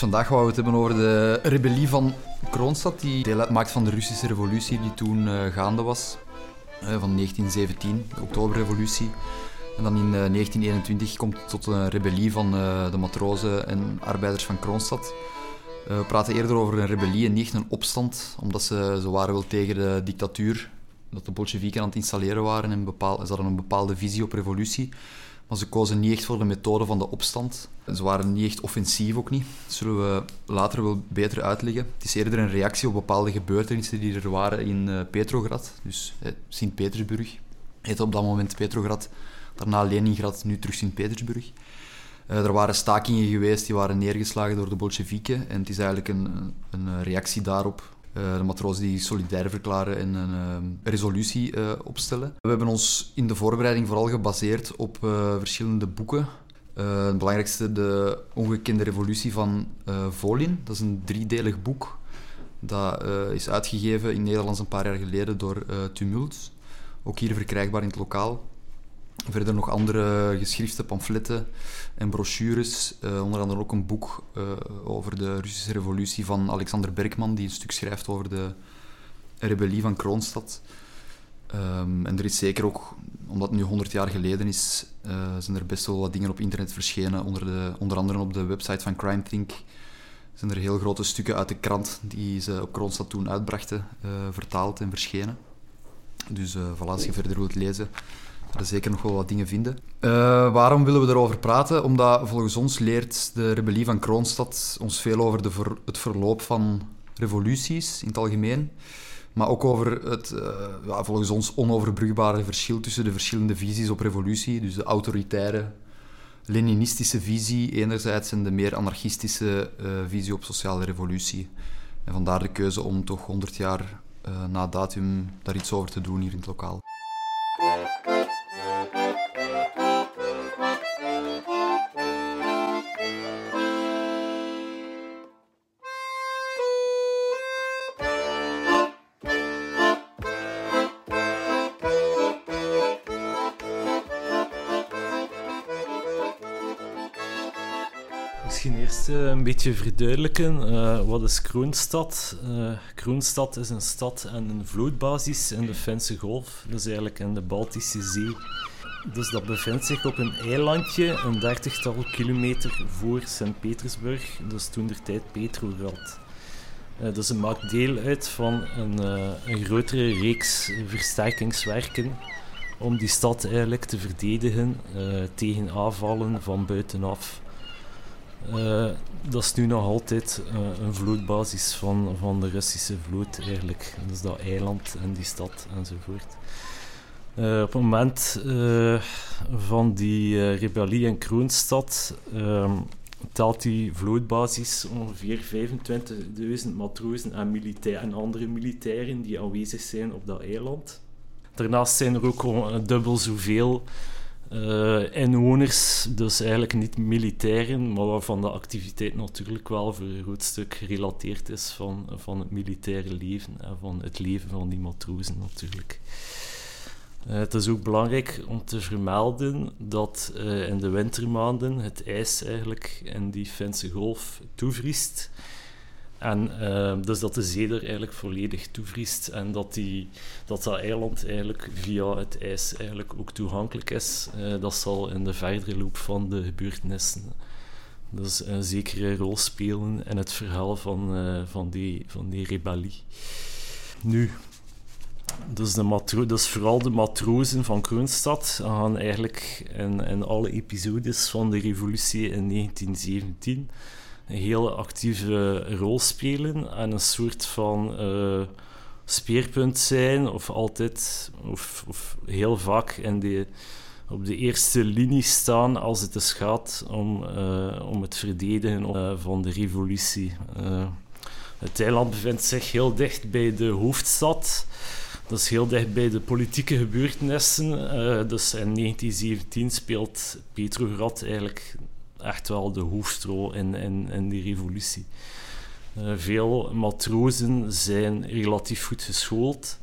Vandaag gaan we het hebben over de rebellie van Kroonstad, die deel uitmaakt van de Russische revolutie die toen uh, gaande was, uh, van 1917, de Oktoberrevolutie. En dan in 1921 komt het tot een rebellie van de matrozen en arbeiders van Kroonstad. we praten eerder over een rebellie en niet een opstand, omdat ze, ze waren wel tegen de dictatuur dat de Bolsjewieken aan het installeren waren en bepaal, ze hadden een bepaalde visie op revolutie. Maar ze kozen niet echt voor de methode van de opstand. Ze waren niet echt offensief ook niet. Dat zullen we later wel beter uitleggen. Het is eerder een reactie op bepaalde gebeurtenissen die er waren in uh, Petrograd, dus eh, Sint-Petersburg. Heette op dat moment Petrograd, daarna Leningrad, nu terug Sint-Petersburg. Uh, er waren stakingen geweest die waren neergeslagen door de Bolsjewieken. En het is eigenlijk een, een reactie daarop uh, de matrozen die solidair verklaren en een uh, resolutie uh, opstellen. We hebben ons in de voorbereiding vooral gebaseerd op verschillende boeken. het belangrijkste, De Ongekende Revolutie van Volin. Dat is een driedelig boek. Dat is uitgegeven in Nederland een paar jaar geleden door Tumult. Ook hier verkrijgbaar in het lokaal. Verder nog andere geschriften, pamfletten en brochures. Uh, onder andere ook een boek uh, over de Russische revolutie van Alexander Bergman, die een stuk schrijft over de rebellie van Kroonstad. Um, en er is zeker ook, omdat het nu 100 jaar geleden is, uh, zijn er best wel wat dingen op internet verschenen. Onder, de, onder andere op de website van Crime Think zijn er heel grote stukken uit de krant die ze op Kroonstad toen uitbrachten, vertaald en verschenen. Dus voilà, als je verder wilt lezen, er zeker nog wel wat dingen vinden. Uh, waarom willen we erover praten? Omdat volgens ons leert de rebellie van Kroonstad ons veel over de het verloop van revoluties in het algemeen. Maar ook over het ja, volgens ons onoverbrugbare verschil tussen de verschillende visies op revolutie. Dus de autoritaire, Leninistische visie enerzijds en de meer anarchistische uh, visie op sociale revolutie. En vandaar de keuze om toch 100 jaar na datum daar iets over te doen hier in het lokaal. Een beetje verduidelijken. Uh, wat is Kroonstad? Uh, Kroonstad is een stad en een vlootbasis in de Finse Golf. Is eigenlijk in de Baltische Zee. Dus dat bevindt zich op een eilandje, een dertigtal kilometer voor Sint-Petersburg. Dus toen der tijd Petrograd. dus het maakt deel uit van een, een grotere reeks versterkingswerken om die stad eigenlijk te verdedigen tegen aanvallen van buitenaf. Uh, dat is nu nog altijd uh, een vlootbasis van, van de Russische vloot eigenlijk. Dus dat eiland en die stad enzovoort. Uh, op het moment van die rebellie in Kroonstad ehm, telt die vlootbasis ongeveer 25.000 matrozen en, en andere militairen die aanwezig zijn op dat eiland. Daarnaast zijn er ook dubbel zoveel uh, inwoners, dus eigenlijk niet militairen, maar waarvan de activiteit natuurlijk wel voor een groot stuk gerelateerd is van, van het militaire leven en van het leven van die matrozen natuurlijk. Uh, het is ook belangrijk om te vermelden dat uh, in de wintermaanden het ijs eigenlijk in die Finse golf toevriest. En uh, dus dat de zee er eigenlijk volledig toevriest en dat, die, dat dat eiland eigenlijk via het ijs eigenlijk ook toegankelijk is. Uh, dat zal in de verdere loop van de gebeurtenissen dus een zekere rol spelen in het verhaal van, uh, van, die, van die rebellie. Nu, dus, de matro dus vooral de matrozen van Kroonstad gaan eigenlijk in, in alle episodes van de revolutie in 1917 een heel actieve rol spelen en een soort van uh, speerpunt zijn, of altijd, of, of heel vaak in op de eerste linie staan als het dus gaat om, uh, om het verdedigen uh, van de revolutie. het eiland bevindt zich heel dicht bij de hoofdstad. Dat is heel dicht bij de politieke gebeurtenissen. dus in 1917 speelt Petrograd eigenlijk echt wel de hoofdrol in, in, in die revolutie. Uh, veel matrozen zijn relatief goed geschoold.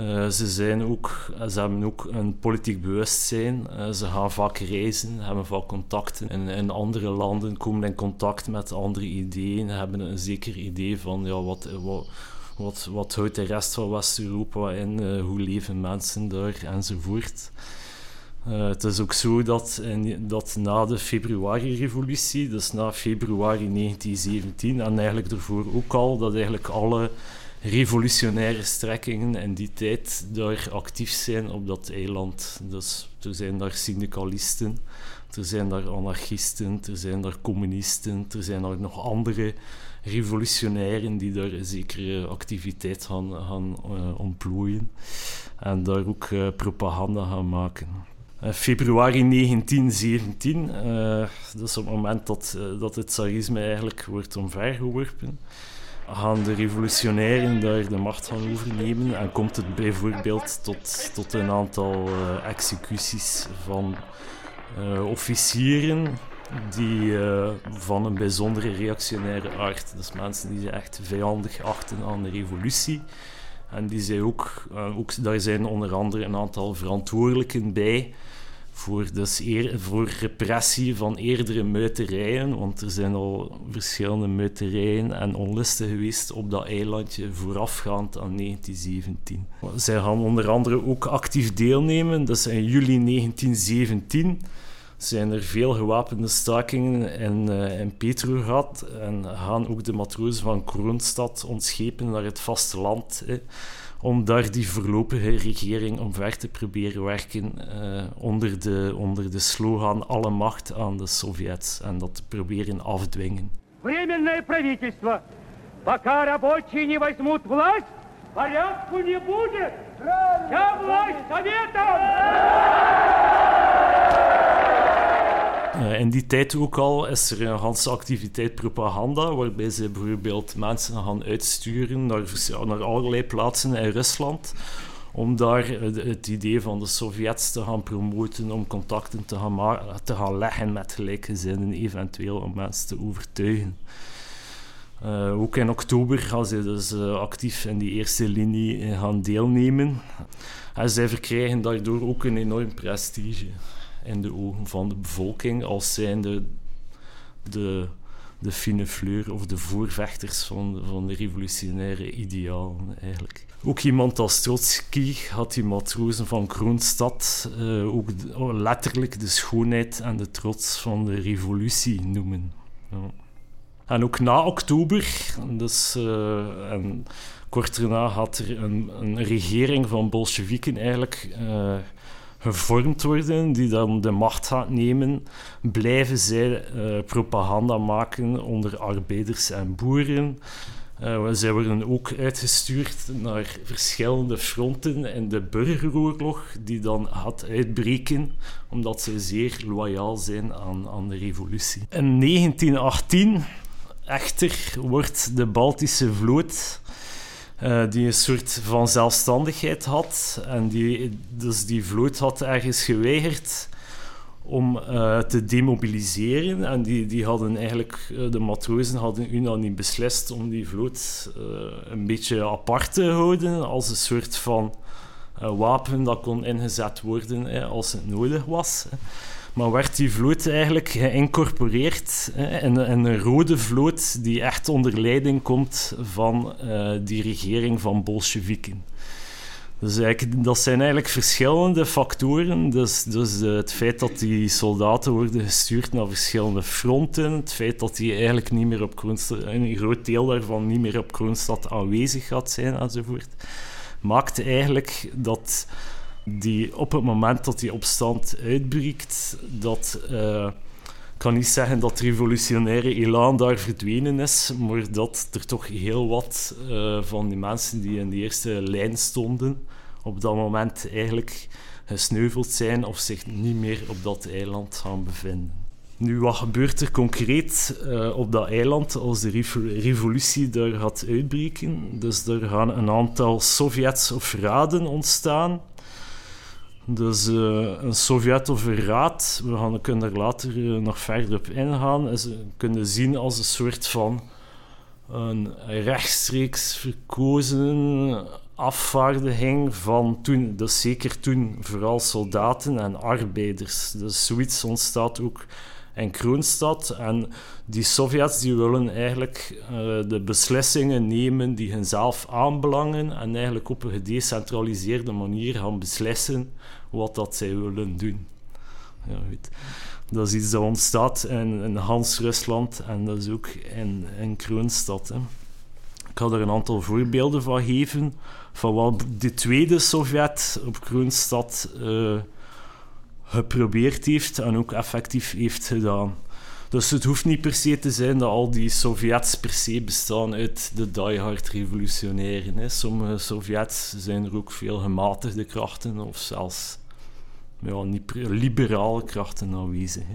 Uh, ze, zijn ook, ze hebben ook een politiek bewustzijn. Uh, ze gaan vaak reizen, hebben vaak contacten in, in, andere landen, komen in contact met andere ideeën, hebben een zeker idee van ja, wat, wat, wat, wat houdt de rest van West-Europa in, hoe leven mensen daar enzovoort. Uh, het is ook zo dat, dat na de februari-revolutie, dus na februari 1917 en eigenlijk ervoor ook al, dat eigenlijk alle revolutionaire strekkingen in die tijd daar actief zijn op dat eiland. Dus er zijn daar syndicalisten, er zijn daar anarchisten, er zijn daar communisten, er zijn daar nog andere revolutionairen die daar een zekere activiteit gaan, gaan uh, ontplooien en daar ook uh, propaganda gaan maken. Uh, februari 1917, dat is het moment dat, dat het tsarisme eigenlijk wordt omvergeworpen gaan de revolutionairen daar de macht gaan overnemen en komt het bijvoorbeeld tot, tot een aantal executies van officieren die van een bijzondere reactionaire aard, dus mensen die ze echt vijandig achten aan de revolutie. En die zijn ook, ook, daar zijn onder andere een aantal verantwoordelijken bij voor, dus eer, voor repressie van eerdere muiterijen, want er zijn al verschillende muiterijen en onlusten geweest op dat eilandje voorafgaand aan 1917. Zij gaan onder andere ook actief deelnemen, dus in juli 1917 zijn er veel gewapende stakingen in, uh, in Petrograd en gaan ook de matrozen van Kroonstad ontschepen naar het vasteland om daar die voorlopige regering omver te proberen werken uh, onder, de, onder de slogan alle macht aan de Sovjets en dat te proberen afdwingen. Временное правительство. Пока рабочие не возьмут власть, порядку не будет. Вся власть Советам! Uh, in die tijd ook al is er een hele activiteit propaganda, waarbij ze bijvoorbeeld mensen gaan uitsturen naar, naar allerlei plaatsen in Rusland om daar het idee van de Sovjets te gaan promoten, om contacten te gaan, te gaan leggen met gelijkgezinden, eventueel om mensen te overtuigen. Uh, ook in oktober gaan ze dus actief in die eerste linie gaan deelnemen. En zij verkrijgen daardoor ook een enorm prestige in de ogen van de bevolking als zijnde de, de fine fleur of de voorvechters van, van de revolutionaire idealen eigenlijk. Ook iemand als Trotsky had die matrozen van Kroonstad uh, ook oh, letterlijk de schoonheid en de trots van de revolutie noemen. Ja. En ook na oktober, dus, uh, en kort daarna had er een, een regering van Bolsjewieken eigenlijk uh, gevormd worden, die dan de macht gaat nemen, blijven zij uh, propaganda maken onder arbeiders en boeren. Uh, zij worden ook uitgestuurd naar verschillende fronten in de burgeroorlog, die dan gaat uitbreken, omdat ze zeer loyaal zijn aan, aan de revolutie. In 1918, echter, wordt de Baltische vloot uh, die een soort van zelfstandigheid had. En die, dus die vloot had ergens geweigerd om uh, te demobiliseren. En die, die hadden eigenlijk, uh, de matrozen hadden unaniem beslist om die vloot een beetje apart te houden als een soort van wapen dat kon ingezet worden als het nodig was. Maar werd die vloot eigenlijk geïncorporeerd in, een rode vloot die echt onder leiding komt van uh, die regering van Bolsjewieken. Dus dat zijn eigenlijk verschillende factoren. Dus, dus het feit dat die soldaten worden gestuurd naar verschillende fronten, het feit dat die eigenlijk niet meer op Kroonstad, een groot deel daarvan niet meer op Kroonstad aanwezig gaat zijn enzovoort, maakt eigenlijk dat die op het moment dat die opstand uitbreekt, dat uh, kan niet zeggen dat revolutionaire elan daar verdwenen is, maar dat er toch heel wat uh, van die mensen die in de eerste lijn stonden, op dat moment eigenlijk gesneuveld zijn of zich niet meer op dat eiland gaan bevinden. Nu, wat gebeurt er concreet uh, op dat eiland als de revolutie daar gaat uitbreken? Dus er gaan een aantal Sovjets of raden ontstaan dus uh, een Sovjet we gaan, kunnen er later uh, nog verder op ingaan, is, kunnen zien als een soort van een rechtstreeks verkozen afvaardiging van toen, dus zeker toen vooral soldaten en arbeiders. Dus zoiets ontstaat ook in Kroonstad. En die Sovjets die willen eigenlijk uh, de beslissingen nemen die hunzelf aanbelangen en eigenlijk op een gedecentraliseerde manier gaan beslissen wat dat zij willen doen. Ja. Dat is iets dat ontstaat in, in Hans-Rusland en dat is ook in, in Kroonstad. Hè. Ik ga er een aantal voorbeelden van geven van wat de tweede Sovjet op Kroonstad uh, geprobeerd heeft en ook effectief heeft gedaan. Dus het hoeft niet per se te zijn dat al die Sovjets per se bestaan uit de diehard revolutionairen. Sommige Sovjets zijn er ook veel gematigde krachten of zelfs ja, liberale krachten aanwezig. Hè.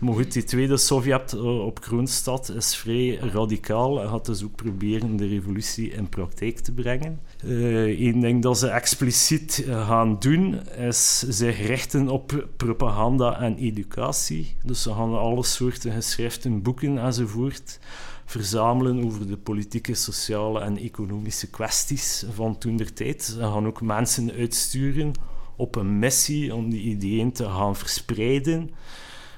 Maar goed, die tweede Sovjet eh, op Kroonstad is vrij radicaal en gaat dus ook proberen de revolutie in praktijk te brengen. Eén uh, ding dat ze expliciet uh, gaan doen, is zich richten op propaganda en educatie. Dus ze gaan alle soorten geschriften, boeken enzovoort verzamelen over de politieke, sociale en economische kwesties van toen der tijd. Ze gaan ook mensen uitsturen op een missie om die ideeën te gaan verspreiden.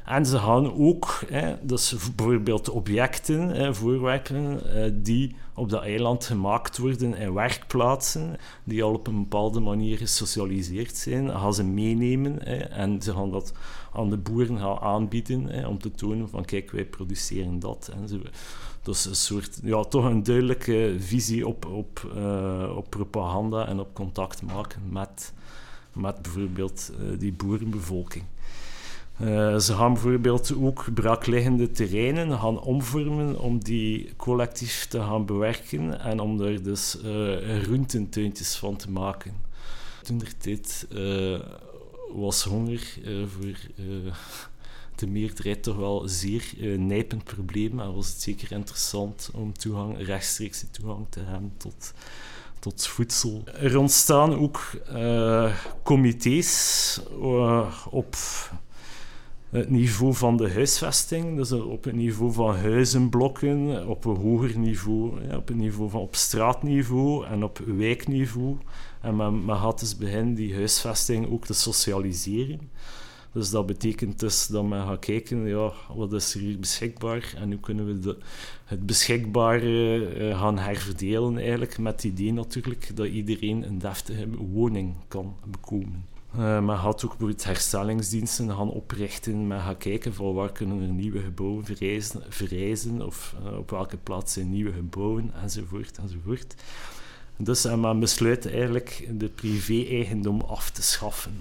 En ze gaan ook, hè, dus bijvoorbeeld objecten, hè, voorwerpen, eh, die op dat eiland gemaakt worden in werkplaatsen, die al op een bepaalde manier gesocialiseerd zijn, gaan ze meenemen hè, en ze gaan dat aan de boeren gaan aanbieden hè, om te tonen van kijk, wij produceren dat. En Dus een soort, ja, toch een duidelijke visie op, op, uh, op propaganda en op contact maken met met bijvoorbeeld uh, die boerenbevolking. Uh, ze gaan bijvoorbeeld ook braakliggende terreinen gaan omvormen om die collectief te gaan bewerken en om daar dus uh, van te maken. Toen der tijd was honger voor de meerderheid toch wel zeer nijpend probleem en was het zeker interessant om toegang, rechtstreeks toegang te hebben tot tot voedsel. Er ontstaan ook uh, comité's uh, op het niveau van de huisvesting, dus op het niveau van huizenblokken, op een hoger niveau, ja, op het niveau van op straatniveau en op wijkniveau. En men, men gaat dus beginnen die huisvesting ook te socialiseren. Dus dat betekent dus dat men gaat kijken, ja, wat is er hier beschikbaar en hoe kunnen we de, het beschikbare uh, gaan herverdelen eigenlijk, met het idee natuurlijk dat iedereen een deftige woning kan bekomen. Uh, men gaat ook bijvoorbeeld herstellingsdiensten gaan oprichten. Men gaat kijken van waar er nieuwe gebouwen verrijzen, verrijzen of uh, op welke plaats zijn nieuwe gebouwen, enzovoort, enzovoort. Dus en men besluit eigenlijk de privé-eigendom af te schaffen.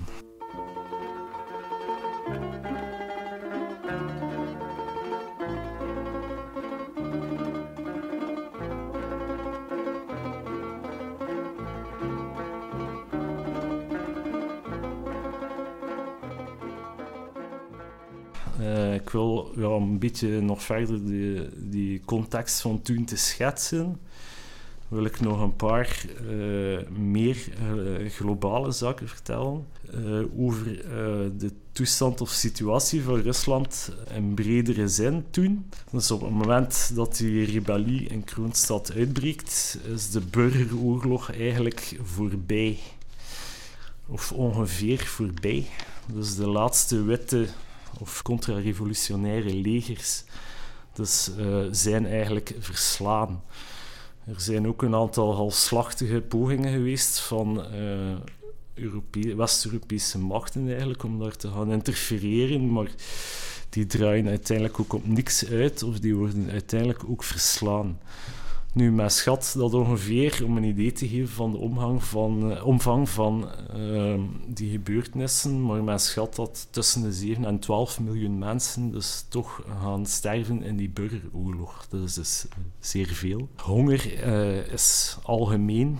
Uh, ik wil ja, een beetje nog verder die, die context van toen te schetsen. Wil ik nog een paar uh, meer uh, globale zaken vertellen over de toestand of situatie van Rusland in bredere zin toen. Dus op het moment dat die rebellie in Kroonstad uitbreekt, is de burgeroorlog eigenlijk voorbij. Of ongeveer voorbij. Dus de laatste witte of contra-revolutionaire legers dus, zijn eigenlijk verslaan. Er zijn ook een aantal halfslachtige pogingen geweest van uh, West-Europese machten eigenlijk om daar te gaan interfereren, maar die draaien uiteindelijk ook op niks uit of die worden uiteindelijk ook verslaan. Nu, men schat dat ongeveer, om een idee te geven van de omvang van, omvang van uh, die gebeurtenissen, maar men schat dat tussen de 7 en 12 miljoen mensen dus toch gaan sterven in die burgeroorlog. Dat is dus zeer veel. Honger uh, is algemeen.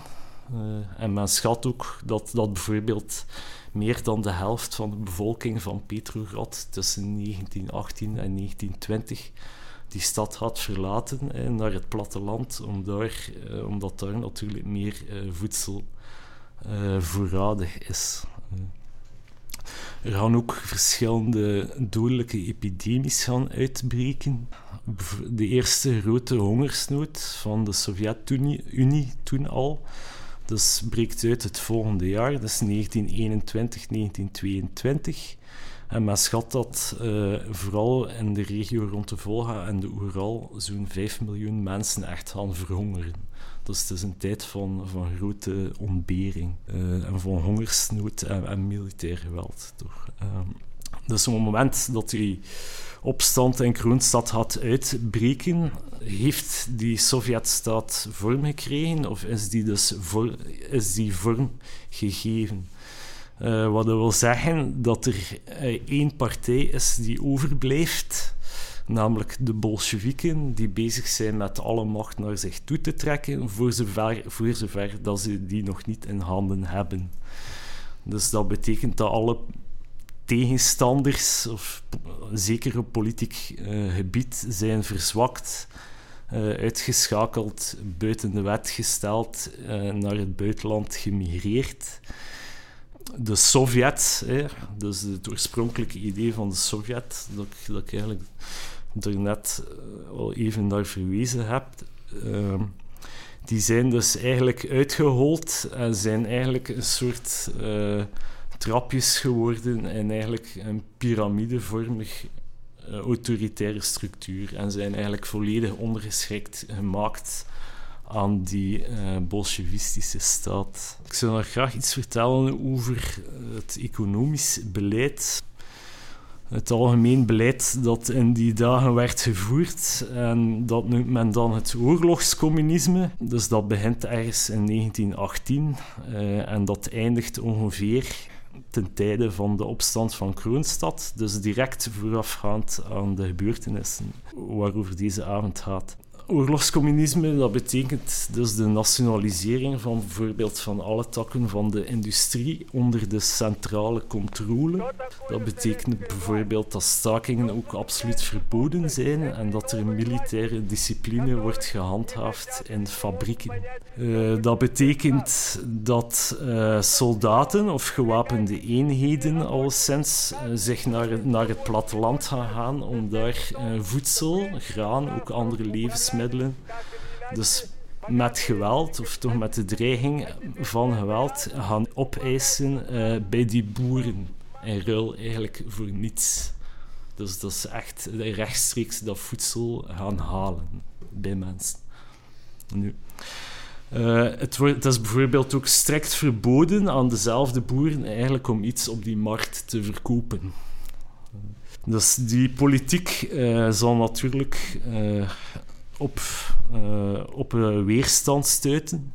En men schat ook dat, dat bijvoorbeeld meer dan de helft van de bevolking van Petrograd tussen 1918 en 1920 die stad had verlaten eh, naar het platteland, om eh, omdat daar natuurlijk meer eh, voedsel eh, voorradig is. Er gaan ook verschillende dodelijke epidemies gaan uitbreken. De eerste grote hongersnood van de Sovjet-Unie toen al Dus breekt uit het volgende jaar, dat is 1921, 1922. En men schat dat uh, vooral in de regio rond de Volga en de Oeral zo'n 5 miljoen mensen echt gaan verhongeren. Dus het is een tijd van, van grote ontbering uh, en van hongersnood en, militair geweld. Toch? Uh, dus op het moment dat die opstand in Kroonstad had uitbreken, heeft die Sovjetstaat vorm gekregen of is die dus voor, is die vorm gegeven? Uh, wat dat wil zeggen dat er uh, één partij is die overblijft, namelijk de Bolsjewieken, die bezig zijn met alle macht naar zich toe te trekken, voor zover, voor zover dat ze die nog niet in handen hebben. Dus dat betekent dat alle tegenstanders, of zeker op politiek uh, gebied, zijn verzwakt, uitgeschakeld, buiten de wet gesteld, naar het buitenland gemigreerd. De Sovjet, hè, dus het oorspronkelijke idee van de Sovjet, dat, ik, dat ik eigenlijk net eh, al even naar verwezen heb, uh, die zijn dus eigenlijk uitgehold en zijn eigenlijk een soort trapjes geworden in eigenlijk een piramidevormig uh, autoritaire structuur en zijn eigenlijk volledig ondergeschikt gemaakt aan die uh, bolsjewistische staat. Ik zou nog graag iets vertellen over het economisch beleid. Het algemeen beleid dat in die dagen werd gevoerd. En dat noemt men dan het oorlogscommunisme. Dus dat begint ergens in 1918 uh, eh, en dat eindigt ongeveer ten tijde van de opstand van Kroonstad. Dus direct voorafgaand aan de gebeurtenissen waarover deze avond gaat. Oorlogscommunisme, dat betekent dus de nationalisering van bijvoorbeeld van alle takken van de industrie onder de centrale controle. Dat betekent bijvoorbeeld dat stakingen ook absoluut verboden zijn en dat er militaire discipline wordt gehandhaafd in fabrieken. Uh, dat betekent dat uh, soldaten of gewapende eenheden alleszins uh, zich naar, naar het platteland gaan gaan om daar voedsel, graan, ook andere levensmiddelen dus met geweld, of toch met de dreiging van geweld, gaan opeisen uh, bij die boeren. In ruil eigenlijk voor niets. Dus dat is echt rechtstreeks dat voedsel gaan halen bij mensen. Nu. Uh, het, wordt, het is bijvoorbeeld ook strikt verboden aan dezelfde boeren eigenlijk om iets op die markt te verkopen. Dus die politiek uh, zal natuurlijk op, uh, op weerstand stuiten.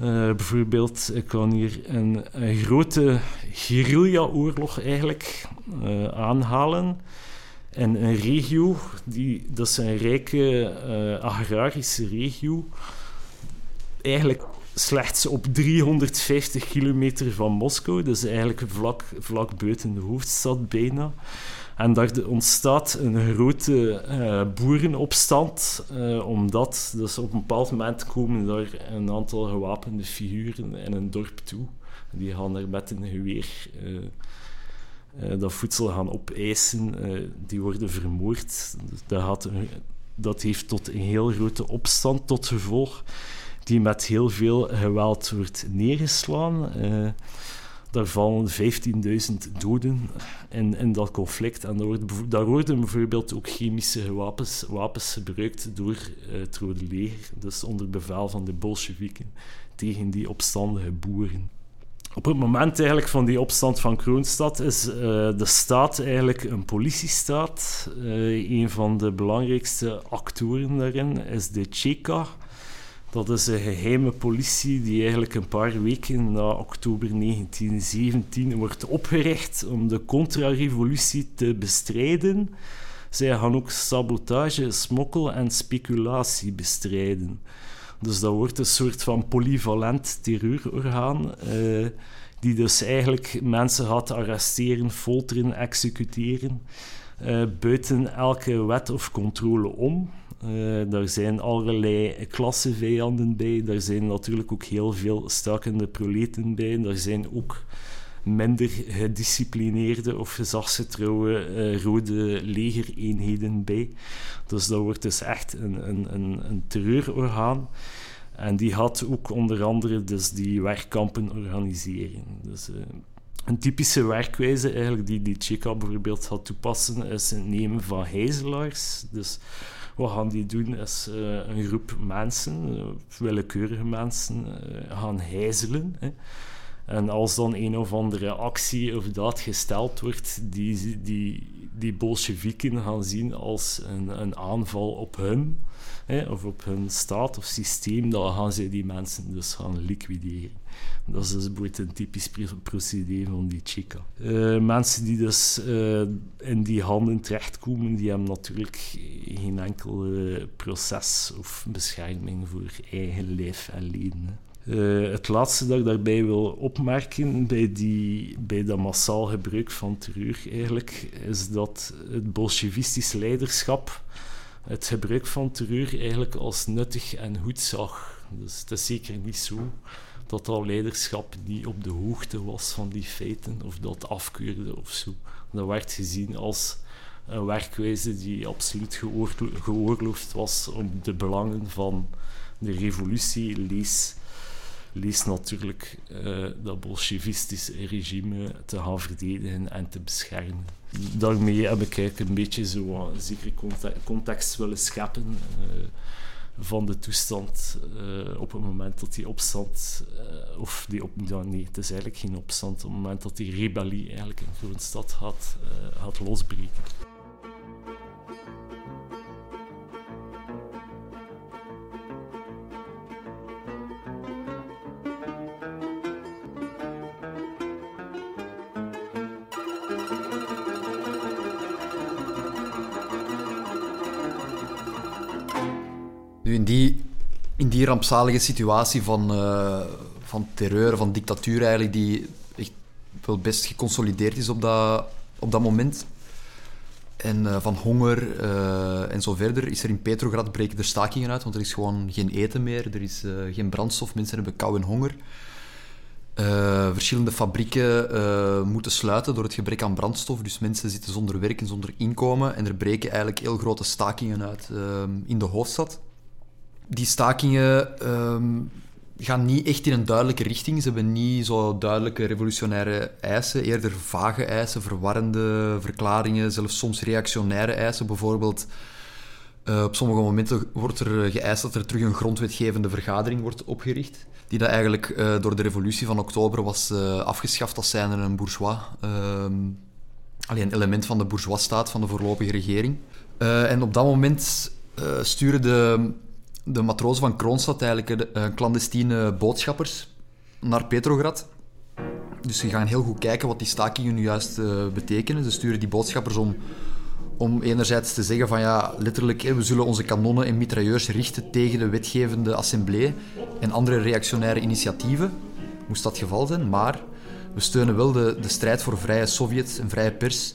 Uh, bijvoorbeeld, ik kan hier een, een grote guerrilla-oorlog eigenlijk aanhalen. En een regio, die, dat is een rijke agrarische regio, eigenlijk slechts op 350 kilometer van Moskou, dus eigenlijk vlak, vlak buiten de hoofdstad bijna. En daar ontstaat een grote uh, boerenopstand, uh, omdat dus op een bepaald moment komen daar een aantal gewapende figuren in een dorp toe. Die gaan er met een geweer uh, dat voedsel gaan opeisen. die worden vermoord. Dat, had, dat heeft tot een heel grote opstand tot gevolg, die met heel veel geweld wordt neergeslaan. Daar vallen 15.000 doden in, in dat conflict. En daar, worden bijvoorbeeld ook chemische wapens, wapens gebruikt door uh, het Rode Leger, dus onder bevel van de Bolsjewieken, tegen die opstandige boeren. Op het moment eigenlijk van die opstand van Kroonstad is uh, de staat eigenlijk een politiestaat. Uh, een van de belangrijkste actoren daarin is de Cheka. Dat is een geheime politie die eigenlijk een paar weken na oktober 1917 wordt opgericht om de contra-revolutie te bestrijden. Zij gaan ook sabotage, smokkel en speculatie bestrijden. Dus dat wordt een soort van polyvalent terreurorgaan, eh, die dus eigenlijk mensen gaat arresteren, folteren, executeren, eh, buiten elke wet of controle om. Uh, daar zijn allerlei klassevijanden bij. Daar zijn natuurlijk ook heel veel stakende proleten bij. Daar zijn ook minder gedisciplineerde of gezagsgetrouwe uh, rode legereenheden bij. Dus dat wordt dus echt een, een, een, een terreurorgaan. En die had ook onder andere dus die werkkampen organiseren. Dus, een typische werkwijze eigenlijk die, die Chika bijvoorbeeld gaat toepassen is het nemen van hijzelaars. Dus wat gaan die doen is uh, een groep mensen, uh, willekeurige mensen, uh, gaan hijzelen. Hè. En als dan een of andere actie of daad gesteld wordt, die, die, die Bolsjewieken gaan zien als een, een aanval op hun, of op hun staat of systeem, dan gaan ze die mensen dus gaan liquideren. Dat is dus een typisch procedé van die chica. Uh, mensen die dus uh, in die handen terechtkomen, die hebben natuurlijk geen enkel uh, proces of bescherming voor eigen lijf en leden. Het laatste dat ik daarbij wil opmerken bij, die, bij dat massaal gebruik van terreur eigenlijk, is dat het bolsjevistische leiderschap het gebruik van terreur eigenlijk als nuttig en goed zag. Dus het is zeker niet zo dat dat leiderschap niet op de hoogte was van die feiten of dat afkeurde of zo. Dat werd gezien als een werkwijze die absoluut geoorloofd was om de belangen van de revolutie lees lees natuurlijk uh, dat bolsjevistische regime te gaan verdedigen en te beschermen. Daarmee heb ik een beetje zo een zekere context willen scheppen uh, van de toestand uh, op het moment dat die opstand, of die op, ja, nee, het is eigenlijk geen opstand, op het moment dat die rebellie eigenlijk in Groenstad had, had losbreken. Die, in die rampzalige situatie van, uh, van terreur, van dictatuur eigenlijk, die echt wel best geconsolideerd is op dat, op dat moment, en uh, van honger uh, en zo verder, is er in Petrograd breken er stakingen uit, want er is gewoon geen eten meer, er is geen brandstof, mensen hebben kou en honger. verschillende fabrieken moeten sluiten door het gebrek aan brandstof, dus mensen zitten zonder werk en zonder inkomen. En er breken eigenlijk heel grote stakingen uit in de hoofdstad die stakingen ehm, gaan niet echt in een duidelijke richting. Ze hebben niet zo duidelijke revolutionaire eisen, eerder vage eisen, verwarrende verklaringen, zelfs soms reactionaire eisen. Bijvoorbeeld, uh, op sommige momenten wordt er geëist dat er terug een grondwetgevende vergadering wordt opgericht, die dat eigenlijk uh, door de revolutie van oktober was afgeschaft als zijnde een bourgeois. Ehm, alleen een element van de bourgeoisstaat van de voorlopige regering. en op dat moment sturen de de matrozen van Kroonstad eigenlijk uh, clandestine boodschappers naar Petrograd. Dus ze gaan heel goed kijken wat die stakingen nu juist uh, betekenen. Ze sturen die boodschappers om, om enerzijds te zeggen van ja, letterlijk, we zullen onze kanonnen en mitrailleurs richten tegen de wetgevende assemblee en andere reactionaire initiatieven. Moest dat geval zijn, maar we steunen wel de, de strijd voor vrije Sovjet en vrije pers,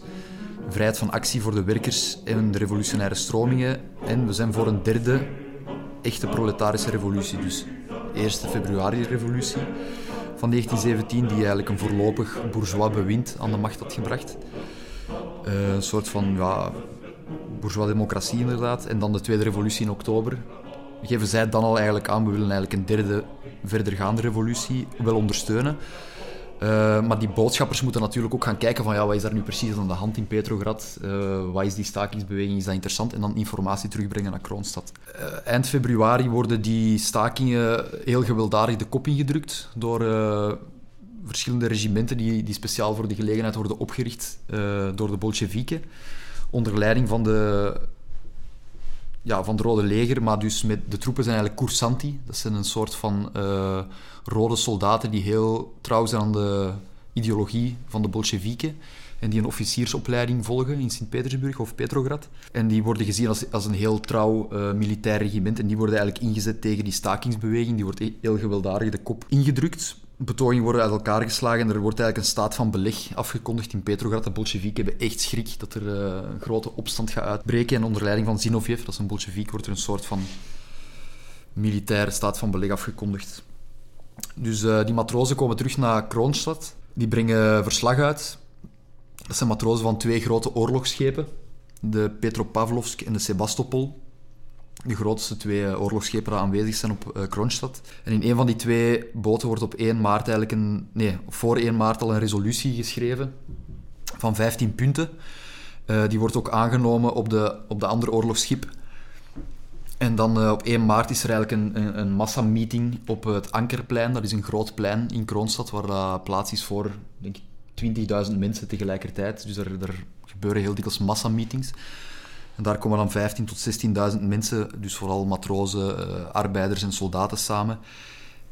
vrijheid van actie voor de werkers en de revolutionaire stromingen. En we zijn voor een derde echte proletarische revolutie. Dus 1 februari-revolutie van 1917, die eigenlijk een voorlopig bourgeois bewind aan de macht had gebracht. Uh, een soort van ja, bourgeois democratie inderdaad. En dan de tweede revolutie in oktober. Geven zij dan al eigenlijk aan, we willen eigenlijk een derde verdergaande revolutie wel ondersteunen. Uh, maar die boodschappers moeten natuurlijk ook gaan kijken van ja, wat is daar nu precies aan de hand in Petrograd? Uh, wat is die stakingsbeweging? Is dat interessant? En dan informatie terugbrengen naar Kroonstad. Uh, eind februari worden die stakingen heel gewelddadig de kop ingedrukt door verschillende regimenten die, die speciaal voor de gelegenheid worden opgericht door de Bolsjewieken. Onder leiding van de, ja, van het Rode Leger, maar dus met de troepen zijn eigenlijk Kursanti. Dat zijn een soort van rode soldaten die heel trouw zijn aan de ideologie van de Bolsjewieken en die een officiersopleiding volgen in Sint-Petersburg of Petrograd. En die worden gezien als, als een heel trouw uh, militair regiment en die worden eigenlijk ingezet tegen die stakingsbeweging. Die wordt heel gewelddadig de kop ingedrukt. Betogingen worden uit elkaar geslagen en er wordt eigenlijk een staat van beleg afgekondigd in Petrograd. De Bolsjewieken hebben echt schrik dat er uh, een grote opstand gaat uitbreken. En onder leiding van Zinoviev, dat is een Bolsjewik, wordt er een soort van militaire staat van beleg afgekondigd. Dus uh, die matrozen komen terug naar Kroonstad. Die brengen verslag uit. Dat zijn matrozen van twee grote oorlogsschepen. De Petropavlovsk en de Sebastopol. De grootste twee oorlogsschepen die aanwezig zijn op uh. En in een van die twee boten wordt op 1 maart eigenlijk een... Nee, voor 1 maart al een resolutie geschreven van 15 punten. Uh, die wordt ook aangenomen op de, op de andere oorlogsschip. En dan uh, op 1 maart is er eigenlijk een, een, een massameeting op het Ankerplein. Dat is een groot plein in Kroonstad, waar dat plaats is voor denk ik, 20.000 mensen tegelijkertijd. Dus er, er gebeuren heel dikwijls massameetings. En daar komen dan 15.000 tot 16.000 mensen, dus vooral matrozen, uh, arbeiders en soldaten samen.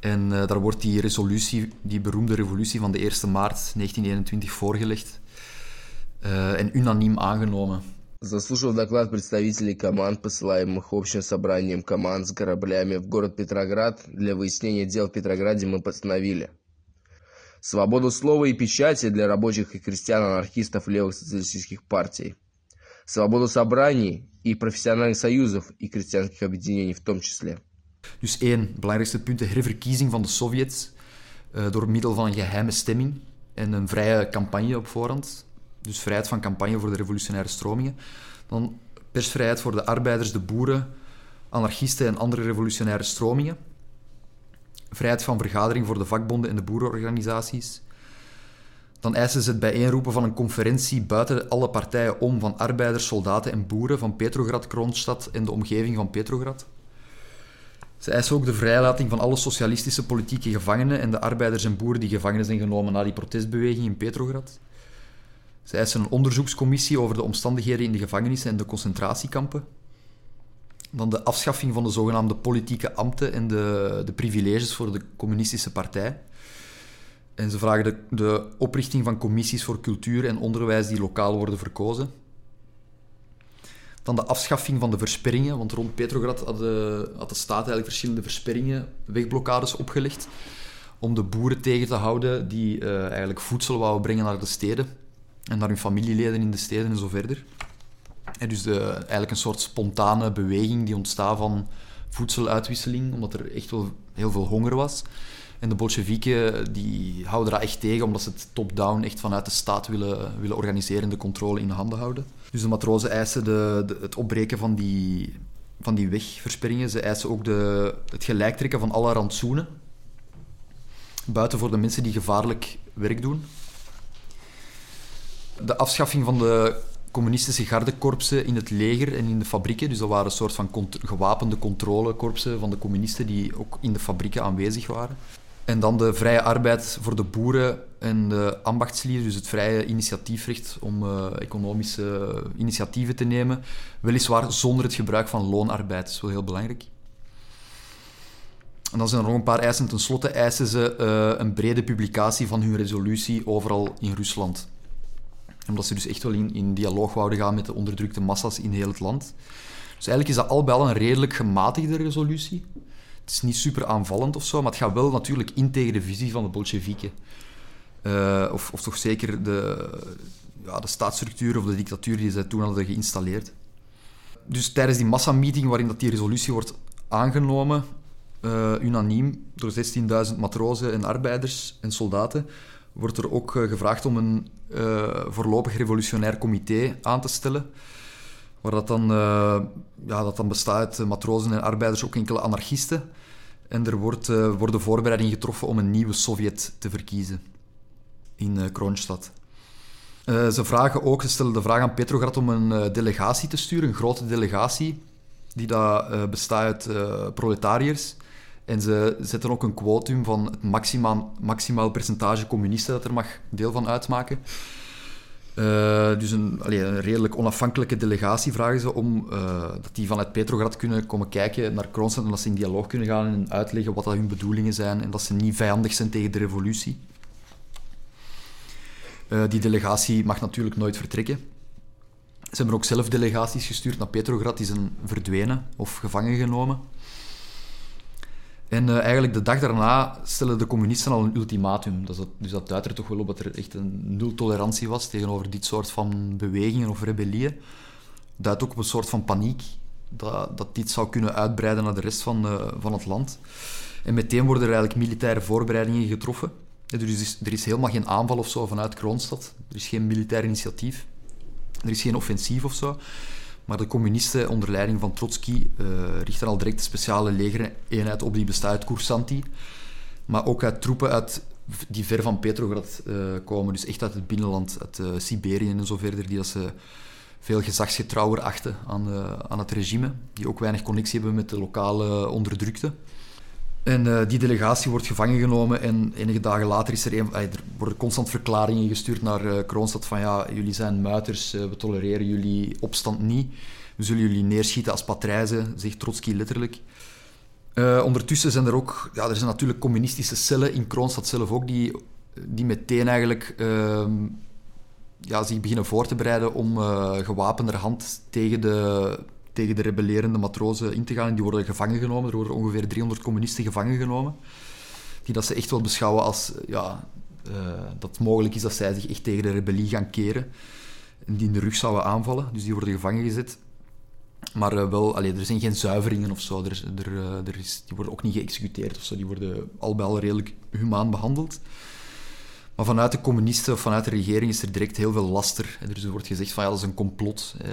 En uh, daar wordt die resolutie, die beroemde revolutie van de 1 maart 1921 voorgelegd. Uh, en unaniem aangenomen. Заслушав доклад представителей команд, посылаемых общим собранием команд с кораблями в город Петроград, для выяснения дел в Петрограде мы постановили свободу слова и печати для рабочих и крестьян-анархистов левых социалистических партий, свободу собраний и профессиональных союзов и крестьянских объединений в том числе. Dus één, belangrijkste punt, de herverkiezing van de Sovjets uh, door middel van een geheime stemming en een vrije campagne op voorhand. Dus vrijheid van campagne voor de revolutionaire stromingen. Dan persvrijheid voor de arbeiders, de boeren, anarchisten en andere revolutionaire stromingen. Vrijheid van vergadering voor de vakbonden en de boerenorganisaties. Dan eisen ze het bijeenroepen van een conferentie buiten alle partijen om van arbeiders, soldaten en boeren van Petrograd, Kroonstad en de omgeving van Petrograd. Ze eisen ook de vrijlating van alle socialistische politieke gevangenen en de arbeiders en boeren die gevangen zijn genomen na die protestbeweging in Petrograd. Ze eisen een onderzoekscommissie over de omstandigheden in de gevangenissen en de concentratiekampen. Dan de afschaffing van de zogenaamde politieke ambten en de, de privileges voor de communistische partij. En ze vragen de, de oprichting van commissies voor cultuur en onderwijs die lokaal worden verkozen. Dan de afschaffing van de versperringen, want rond Petrograd had de, had de staat eigenlijk verschillende versperringen, wegblokkades opgelegd, om de boeren tegen te houden die uh, eigenlijk voedsel wouden brengen naar de steden en naar hun familieleden in de steden en zo verder. En dus de, eigenlijk een soort spontane beweging die ontstaat van voedseluitwisseling, omdat er echt wel heel veel honger was. En de Bolsjewieken die houden dat echt tegen, omdat ze het top-down echt vanuit de staat willen, willen organiseren en de controle in handen houden. Dus de matrozen eisen de, het opbreken van die, van die wegversperringen. Ze eisen ook de, het gelijktrekken van alle rantsoenen. Buiten voor de mensen die gevaarlijk werk doen. De afschaffing van de communistische gardekorpsen in het leger en in de fabrieken. Dus dat waren een soort van gewapende controlekorpsen van de communisten die ook in de fabrieken aanwezig waren. En dan de vrije arbeid voor de boeren en de ambachtslieden, dus het vrije initiatiefrecht om uh, economische initiatieven te nemen. Weliswaar zonder het gebruik van loonarbeid, dat is wel heel belangrijk. En dan zijn er nog een paar eisen. Ten slotte eisen ze uh, een brede publicatie van hun resolutie overal in Rusland omdat ze dus echt wel in, in dialoog wouden gaan met de onderdrukte massa's in heel het land. Dus eigenlijk is dat al bij al een redelijk gematigde resolutie. Het is niet super aanvallend of zo, maar het gaat wel natuurlijk in tegen de visie van de Bolsjewieken. Uh, of, of toch zeker de, ja, de staatsstructuur of de dictatuur die ze toen hadden geïnstalleerd. Dus tijdens die massameeting waarin dat die resolutie wordt aangenomen, uh, unaniem door 16.000 matrozen en arbeiders en soldaten, wordt er ook uh, gevraagd om een voorlopig revolutionair comité aan te stellen. Waar dat dan, ja, dat dan bestaat uit matrozen en arbeiders, ook enkele anarchisten. En er wordt, worden voorbereidingen getroffen om een nieuwe Sovjet te verkiezen in Kroonstad. ze vragen ook, ze stellen de vraag aan Petrograd om een delegatie te sturen, een grote delegatie, die dat, bestaat uit proletariërs en ze zetten ook een quotum van het maximaal percentage communisten dat er mag deel van uitmaken. Uh, dus een, een, redelijk onafhankelijke delegatie vragen ze om uh, dat die vanuit Petrograd kunnen komen kijken naar Kroonstad en dat ze in dialoog kunnen gaan en uitleggen wat dat hun bedoelingen zijn en dat ze niet vijandig zijn tegen de revolutie. Uh, die delegatie mag natuurlijk nooit vertrekken. Ze hebben ook zelf delegaties gestuurd naar Petrograd, die zijn verdwenen of gevangen genomen. En uh, eigenlijk de dag daarna stellen de communisten al een ultimatum. Dus dat, dus dat duidt er toch wel op dat er echt een nul tolerantie was tegenover dit soort van bewegingen of rebellieën. Duidt ook op een soort van paniek dat, dat dit zou kunnen uitbreiden naar de rest van, uh, van het land. En meteen worden er eigenlijk militaire voorbereidingen getroffen. Dus er is helemaal geen aanval of zo vanuit Kroonstad. Er is geen militair initiatief. Er is geen offensief of zo. Maar de communisten onder leiding van Trotsky uh, richten al direct een speciale legereenheid op die bestaat uit Kursanti. Maar ook uit troepen uit, die ver van Petrograd uh, komen. Dus echt uit het binnenland, uit uh, Siberië en zo verder. Die dat ze veel gezagsgetrouwer achten aan, aan het regime. Die ook weinig connectie hebben met de lokale onderdrukte. En uh, die delegatie wordt gevangen genomen en enige dagen later is er, een, er worden constant verklaringen gestuurd naar uh, Kroonstad van ja, jullie zijn muiters, we tolereren jullie opstand niet, we zullen jullie neerschieten als patrijzen, zegt Trotsky letterlijk. ondertussen zijn er ook, ja, er zijn natuurlijk communistische cellen in Kroonstad zelf ook, die, die meteen eigenlijk ehm, ja, zich beginnen voor te bereiden om gewapende hand tegen de tegen de rebellerende matrozen in te gaan. En die worden gevangen genomen. Er worden ongeveer 300 communisten gevangen genomen. Die dat ze echt wel beschouwen als ja, uh, dat het mogelijk is dat zij zich echt tegen de rebellie gaan keren. En die in de rug zouden aanvallen. Dus die worden gevangen gezet. Maar uh, wel, allee, er zijn geen zuiveringen of zo. Er, er, uh, er is, die worden ook niet geëxecuteerd of zo. Die worden al bij al redelijk humaan behandeld. Maar vanuit de communisten of vanuit de regering is er direct heel veel laster. Dus er wordt gezegd van ja, dat is een complot. Eh,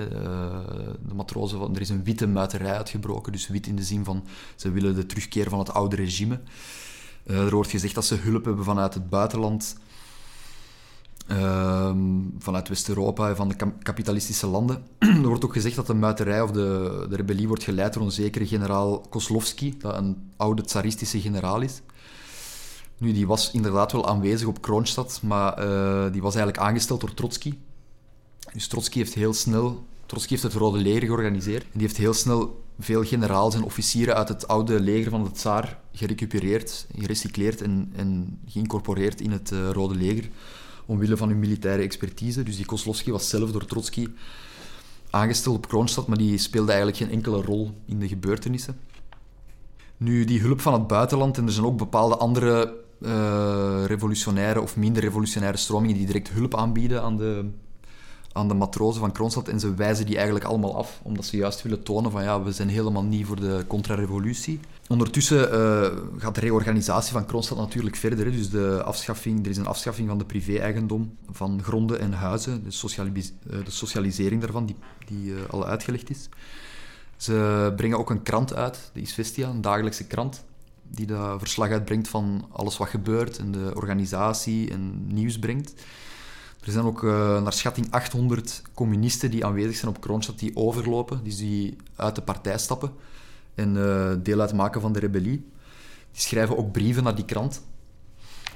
de matrozen, er is een witte muiterij uitgebroken. Dus wit in de zin van ze willen de terugkeer van het oude regime. Eh, er wordt gezegd dat ze hulp hebben vanuit het buitenland. Ehm, vanuit West-Europa en van de kapitalistische landen. er wordt ook gezegd dat de muiterij of de, de rebellie wordt geleid door een zekere generaal Koslovsky, dat een oude tsaristische generaal is. Nu, die was inderdaad wel aanwezig op Kroonstad, maar uh, die was eigenlijk aangesteld door Trotsky. Dus Trotsky heeft heel snel... Trotsky heeft het Rode Leger georganiseerd. En die heeft heel snel veel generaals en officieren uit het oude leger van de tsaar gerecupereerd, gerecycleerd en, en geïncorporeerd in het uh, Rode Leger, omwille van hun militaire expertise. Dus die Kozlowski was zelf door Trotsky aangesteld op Kroonstad, maar die speelde eigenlijk geen enkele rol in de gebeurtenissen. Nu, die hulp van het buitenland, en er zijn ook bepaalde andere uh, revolutionaire of minder revolutionaire stromingen die direct hulp aanbieden aan de, aan de matrozen van Kroonstad. En ze wijzen die eigenlijk allemaal af, omdat ze juist willen tonen van ja, we zijn helemaal niet voor de contra-revolutie. Ondertussen uh, gaat de reorganisatie van Kroonstad natuurlijk verder. Hè. Dus de afschaffing, er is een afschaffing van de privé-eigendom van gronden en huizen, de, uh, de socialisering daarvan, die, die al uitgelegd is. Ze brengen ook een krant uit, de Isvestia, een dagelijkse krant die dat verslag uitbrengt van alles wat gebeurt en de organisatie en nieuws brengt. Er zijn ook uh, naar schatting 800 communisten die aanwezig zijn op Kroonstad die overlopen, dus die uit de partij stappen en uh, deel uitmaken van de rebellie. Die schrijven ook brieven naar die krant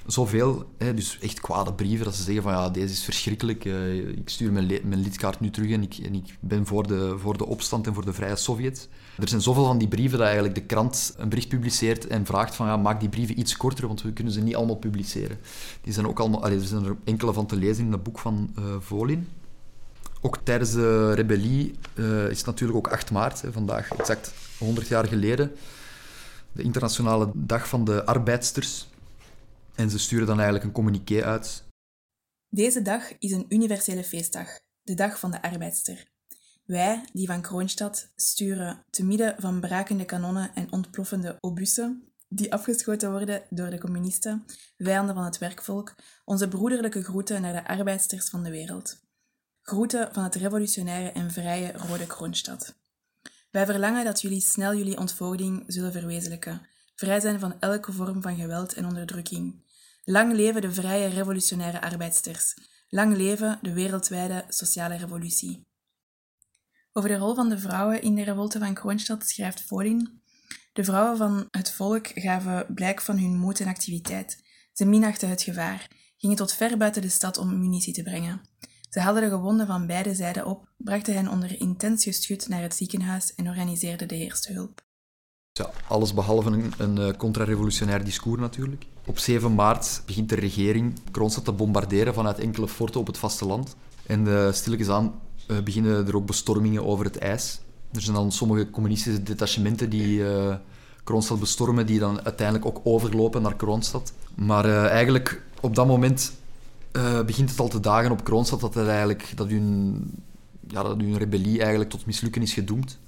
zoveel, hè, dus echt kwade brieven, dat ze zeggen van ja, deze is verschrikkelijk, uh, ik stuur mijn, mijn, lidkaart nu terug en ik, en ik ben voor de, voor de opstand en voor de vrije Sovjet. Er zijn zoveel van die brieven dat eigenlijk de krant een bericht publiceert en vraagt van ja, maak die brieven iets korter, want we kunnen ze niet allemaal publiceren. Die zijn ook allemaal, allee, er zijn er enkele van te lezen in het boek van uh, Volin. Ook tijdens de rebellie uh, is het natuurlijk ook 8 maart, hè, vandaag exact 100 jaar geleden, de internationale dag van de arbeidsters. En ze sturen dan eigenlijk een communiqué uit. Deze dag is een universele feestdag, de dag van de arbeidster. Wij, die van Kroonstad, sturen te midden van brakende kanonnen en ontploffende obussen, die afgeschoten worden door de communisten, vijanden van het werkvolk, onze broederlijke groeten naar de arbeidsters van de wereld. Groeten van het revolutionaire en vrije Rode Kroonstad. Wij verlangen dat jullie snel jullie ontvoogding zullen verwezenlijken, vrij zijn van elke vorm van geweld en onderdrukking, Lang leven de vrije revolutionaire arbeidsters. Lang leven de wereldwijde sociale revolutie. Over de rol van de vrouwen in de revolte van Kroonstad schrijft Volin. De vrouwen van het volk gaven blijk van hun moed en activiteit. Ze minachten het gevaar, gingen tot ver buiten de stad om munitie te brengen. Ze haalden de gewonden van beide zijden op, brachten hen onder intens geschut naar het ziekenhuis en organiseerden de eerste hulp. Alles behalve een, een uh, contra-revolutionair discours natuurlijk. Op 7 maart begint de regering Kroonstad te bombarderen vanuit enkele forten op het vasteland. En uh, stilletjes aan uh, beginnen er ook bestormingen over het ijs. Er zijn dan sommige communistische detachementen die uh, bestormen, die dan uiteindelijk ook overlopen naar Kroonstad. Maar eigenlijk op dat moment begint het al te dagen op Kroonstad dat, het eigenlijk, dat, hun, ja, dat hun rebellie eigenlijk tot mislukken is gedoemd.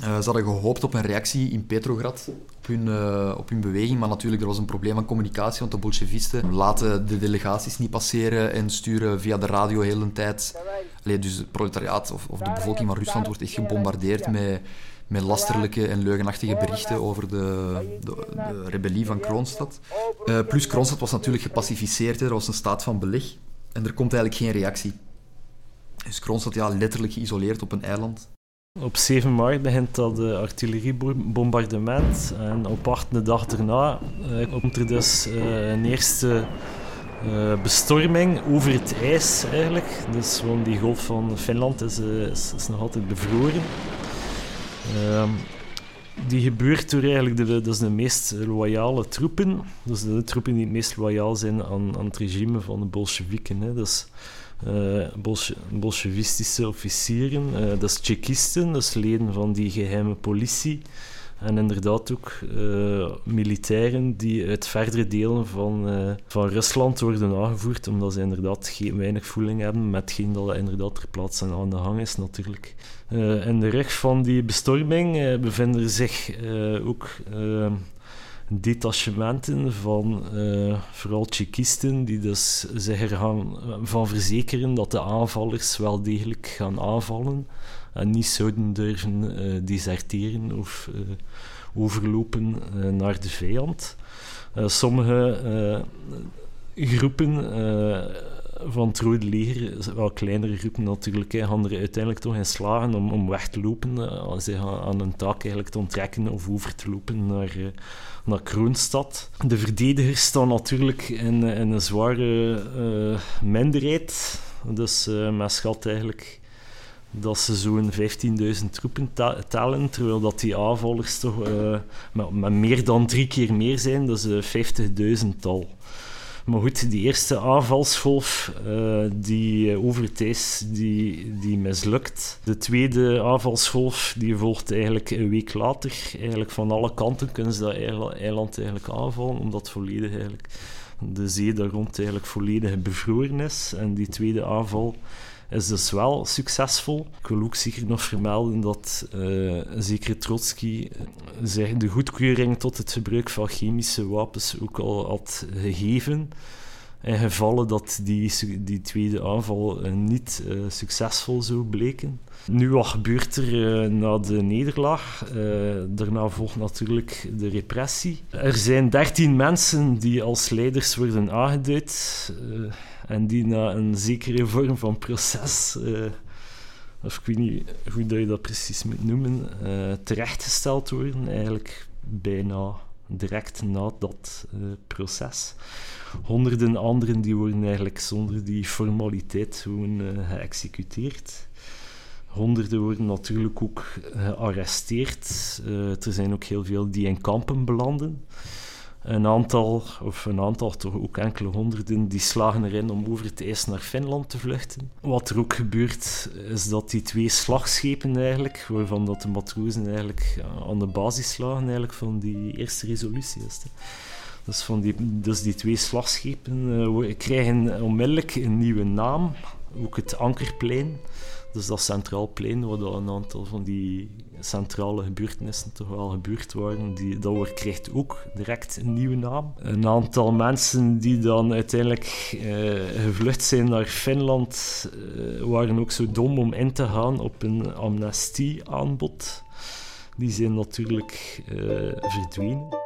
Uh, ze hadden gehoopt op een reactie in Petrograd op hun, uh, op hun beweging, maar natuurlijk er was een probleem van communicatie, want de Bolshevisten laten de delegaties niet passeren en sturen via de radio heel de tijd. Allee, dus het proletariaat of, of, de bevolking van Rusland wordt echt gebombardeerd met, met lasterlijke en leugenachtige berichten over de, de, de rebellie van Kroonstad. Uh, plus Kroonstad was natuurlijk gepacificeerd, er was een staat van beleg en er komt eigenlijk geen reactie. Dus Kroonstad ja, letterlijk geïsoleerd op een eiland. Op 7 maart begint dat uh, artilleriebombardement en op de dag daarna uh, komt er dus uh, een eerste bestorming over het ijs eigenlijk. Dus gewoon die golf van Finland is, is, nog altijd bevroren. Ehm, die gebeurt door eigenlijk de, dus de meest loyale troepen. Dus de troepen die het meest loyaal zijn aan, aan het regime van de Bolsjewieken. Uh, bolsjewistische officieren, uh, dat is Tsjechisten, dat is leden van die geheime politie. En inderdaad ook uh, militairen die uit verdere delen van, van Rusland worden aangevoerd, omdat ze inderdaad geen, weinig voeling hebben met hetgeen dat inderdaad ter plaatse aan de hang is natuurlijk. in de rug van die bestorming bevinden zich ook detachementen van uh, vooral Tsjechisten die dus zich er gaan van verzekeren dat de aanvallers wel degelijk gaan aanvallen en niet zouden durven uh, deserteren of overlopen naar de vijand. sommige groepen van het Rode Leger, wel kleinere groepen natuurlijk, gaan er uiteindelijk toch in slagen om, om weg te lopen. als ze gaan aan een taak eigenlijk te onttrekken of over te lopen naar naar Kroonstad. De verdedigers staan natuurlijk in, in een zware uh, minderheid. Dus uh, men schat eigenlijk dat ze zo'n 15.000 troepen tellen, terwijl dat die aanvallers toch uh, met, met, meer dan drie keer meer zijn, dus 50.000 tal. Maar goed, die eerste aanvalsgolf uh, die over het ijs, die, die mislukt. De tweede aanvalsgolf die volgt eigenlijk een week later. Eigenlijk van alle kanten kunnen ze dat eiland eigenlijk aanvallen, omdat volledig eigenlijk de zee daar rond eigenlijk volledig bevroren is. En die tweede aanval is dus wel succesvol. Ik wil ook zeker nog vermelden dat uh, zeker Trotsky uh, de goedkeuring tot het gebruik van chemische wapens ook al had gegeven. In gevallen dat die, die tweede aanval uh, niet succesvol zou bleken. Nu, wat gebeurt er na de nederlaag? daarna volgt natuurlijk de repressie. Er zijn dertien mensen die als leiders worden aangeduid en die na een zekere vorm van proces, uh, of ik weet niet hoe je dat precies moet noemen, uh, terechtgesteld worden, eigenlijk bijna direct na dat uh, proces. Honderden anderen die worden eigenlijk zonder die formaliteit gewoon geëxecuteerd. Honderden worden natuurlijk ook gearresteerd. er zijn ook heel veel die in kampen belanden een aantal, of een aantal, toch ook enkele honderden, die slagen erin om over het ijs naar Finland te vluchten. Wat er ook gebeurt, is dat die twee slagschepen eigenlijk, waarvan dat de matrozen eigenlijk aan de basis lagen eigenlijk van die eerste resolutie is. Dus, van die, dus die twee slagschepen uh, krijgen onmiddellijk een nieuwe naam, ook het Ankerplein. Dus dat Centraal Plein, waar een aantal van die centrale gebeurtenissen toch wel gebeurd waren, die, dat wordt, krijgt ook direct een nieuwe naam. Een aantal mensen die dan uiteindelijk uh, gevlucht zijn naar Finland, uh, waren ook zo dom om in te gaan op een amnestieaanbod. Die zijn natuurlijk uh, verdwenen.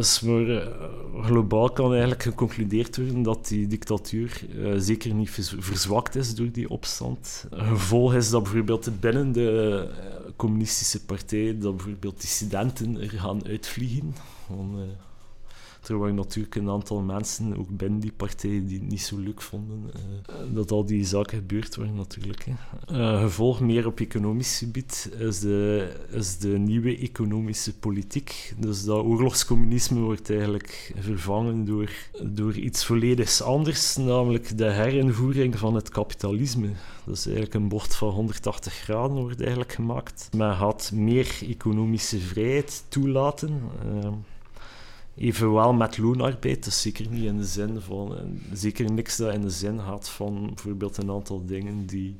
Dus maar, uh, globaal kan eigenlijk geconcludeerd worden dat die dictatuur uh, zeker niet verzwakt is door die opstand. Een gevolg is dat bijvoorbeeld binnen de uh, communistische partij dat bijvoorbeeld dissidenten er gaan uitvliegen. Er waren natuurlijk een aantal mensen, ook binnen die partij, die het niet zo leuk vonden uh, dat al die zaken gebeurd waren natuurlijk. Uh, gevolg meer op economisch gebied is de, is de nieuwe economische politiek. Dus dat oorlogscommunisme wordt eigenlijk vervangen door, door iets volledig anders, namelijk de herinvoering van het kapitalisme. Dat is eigenlijk een bocht van 180 graden wordt eigenlijk gemaakt. Men gaat meer economische vrijheid toelaten. Uh, evenwel met loonarbeid, dus zeker niet in de zin van... Zeker niks dat in de zin gaat van bijvoorbeeld een aantal dingen die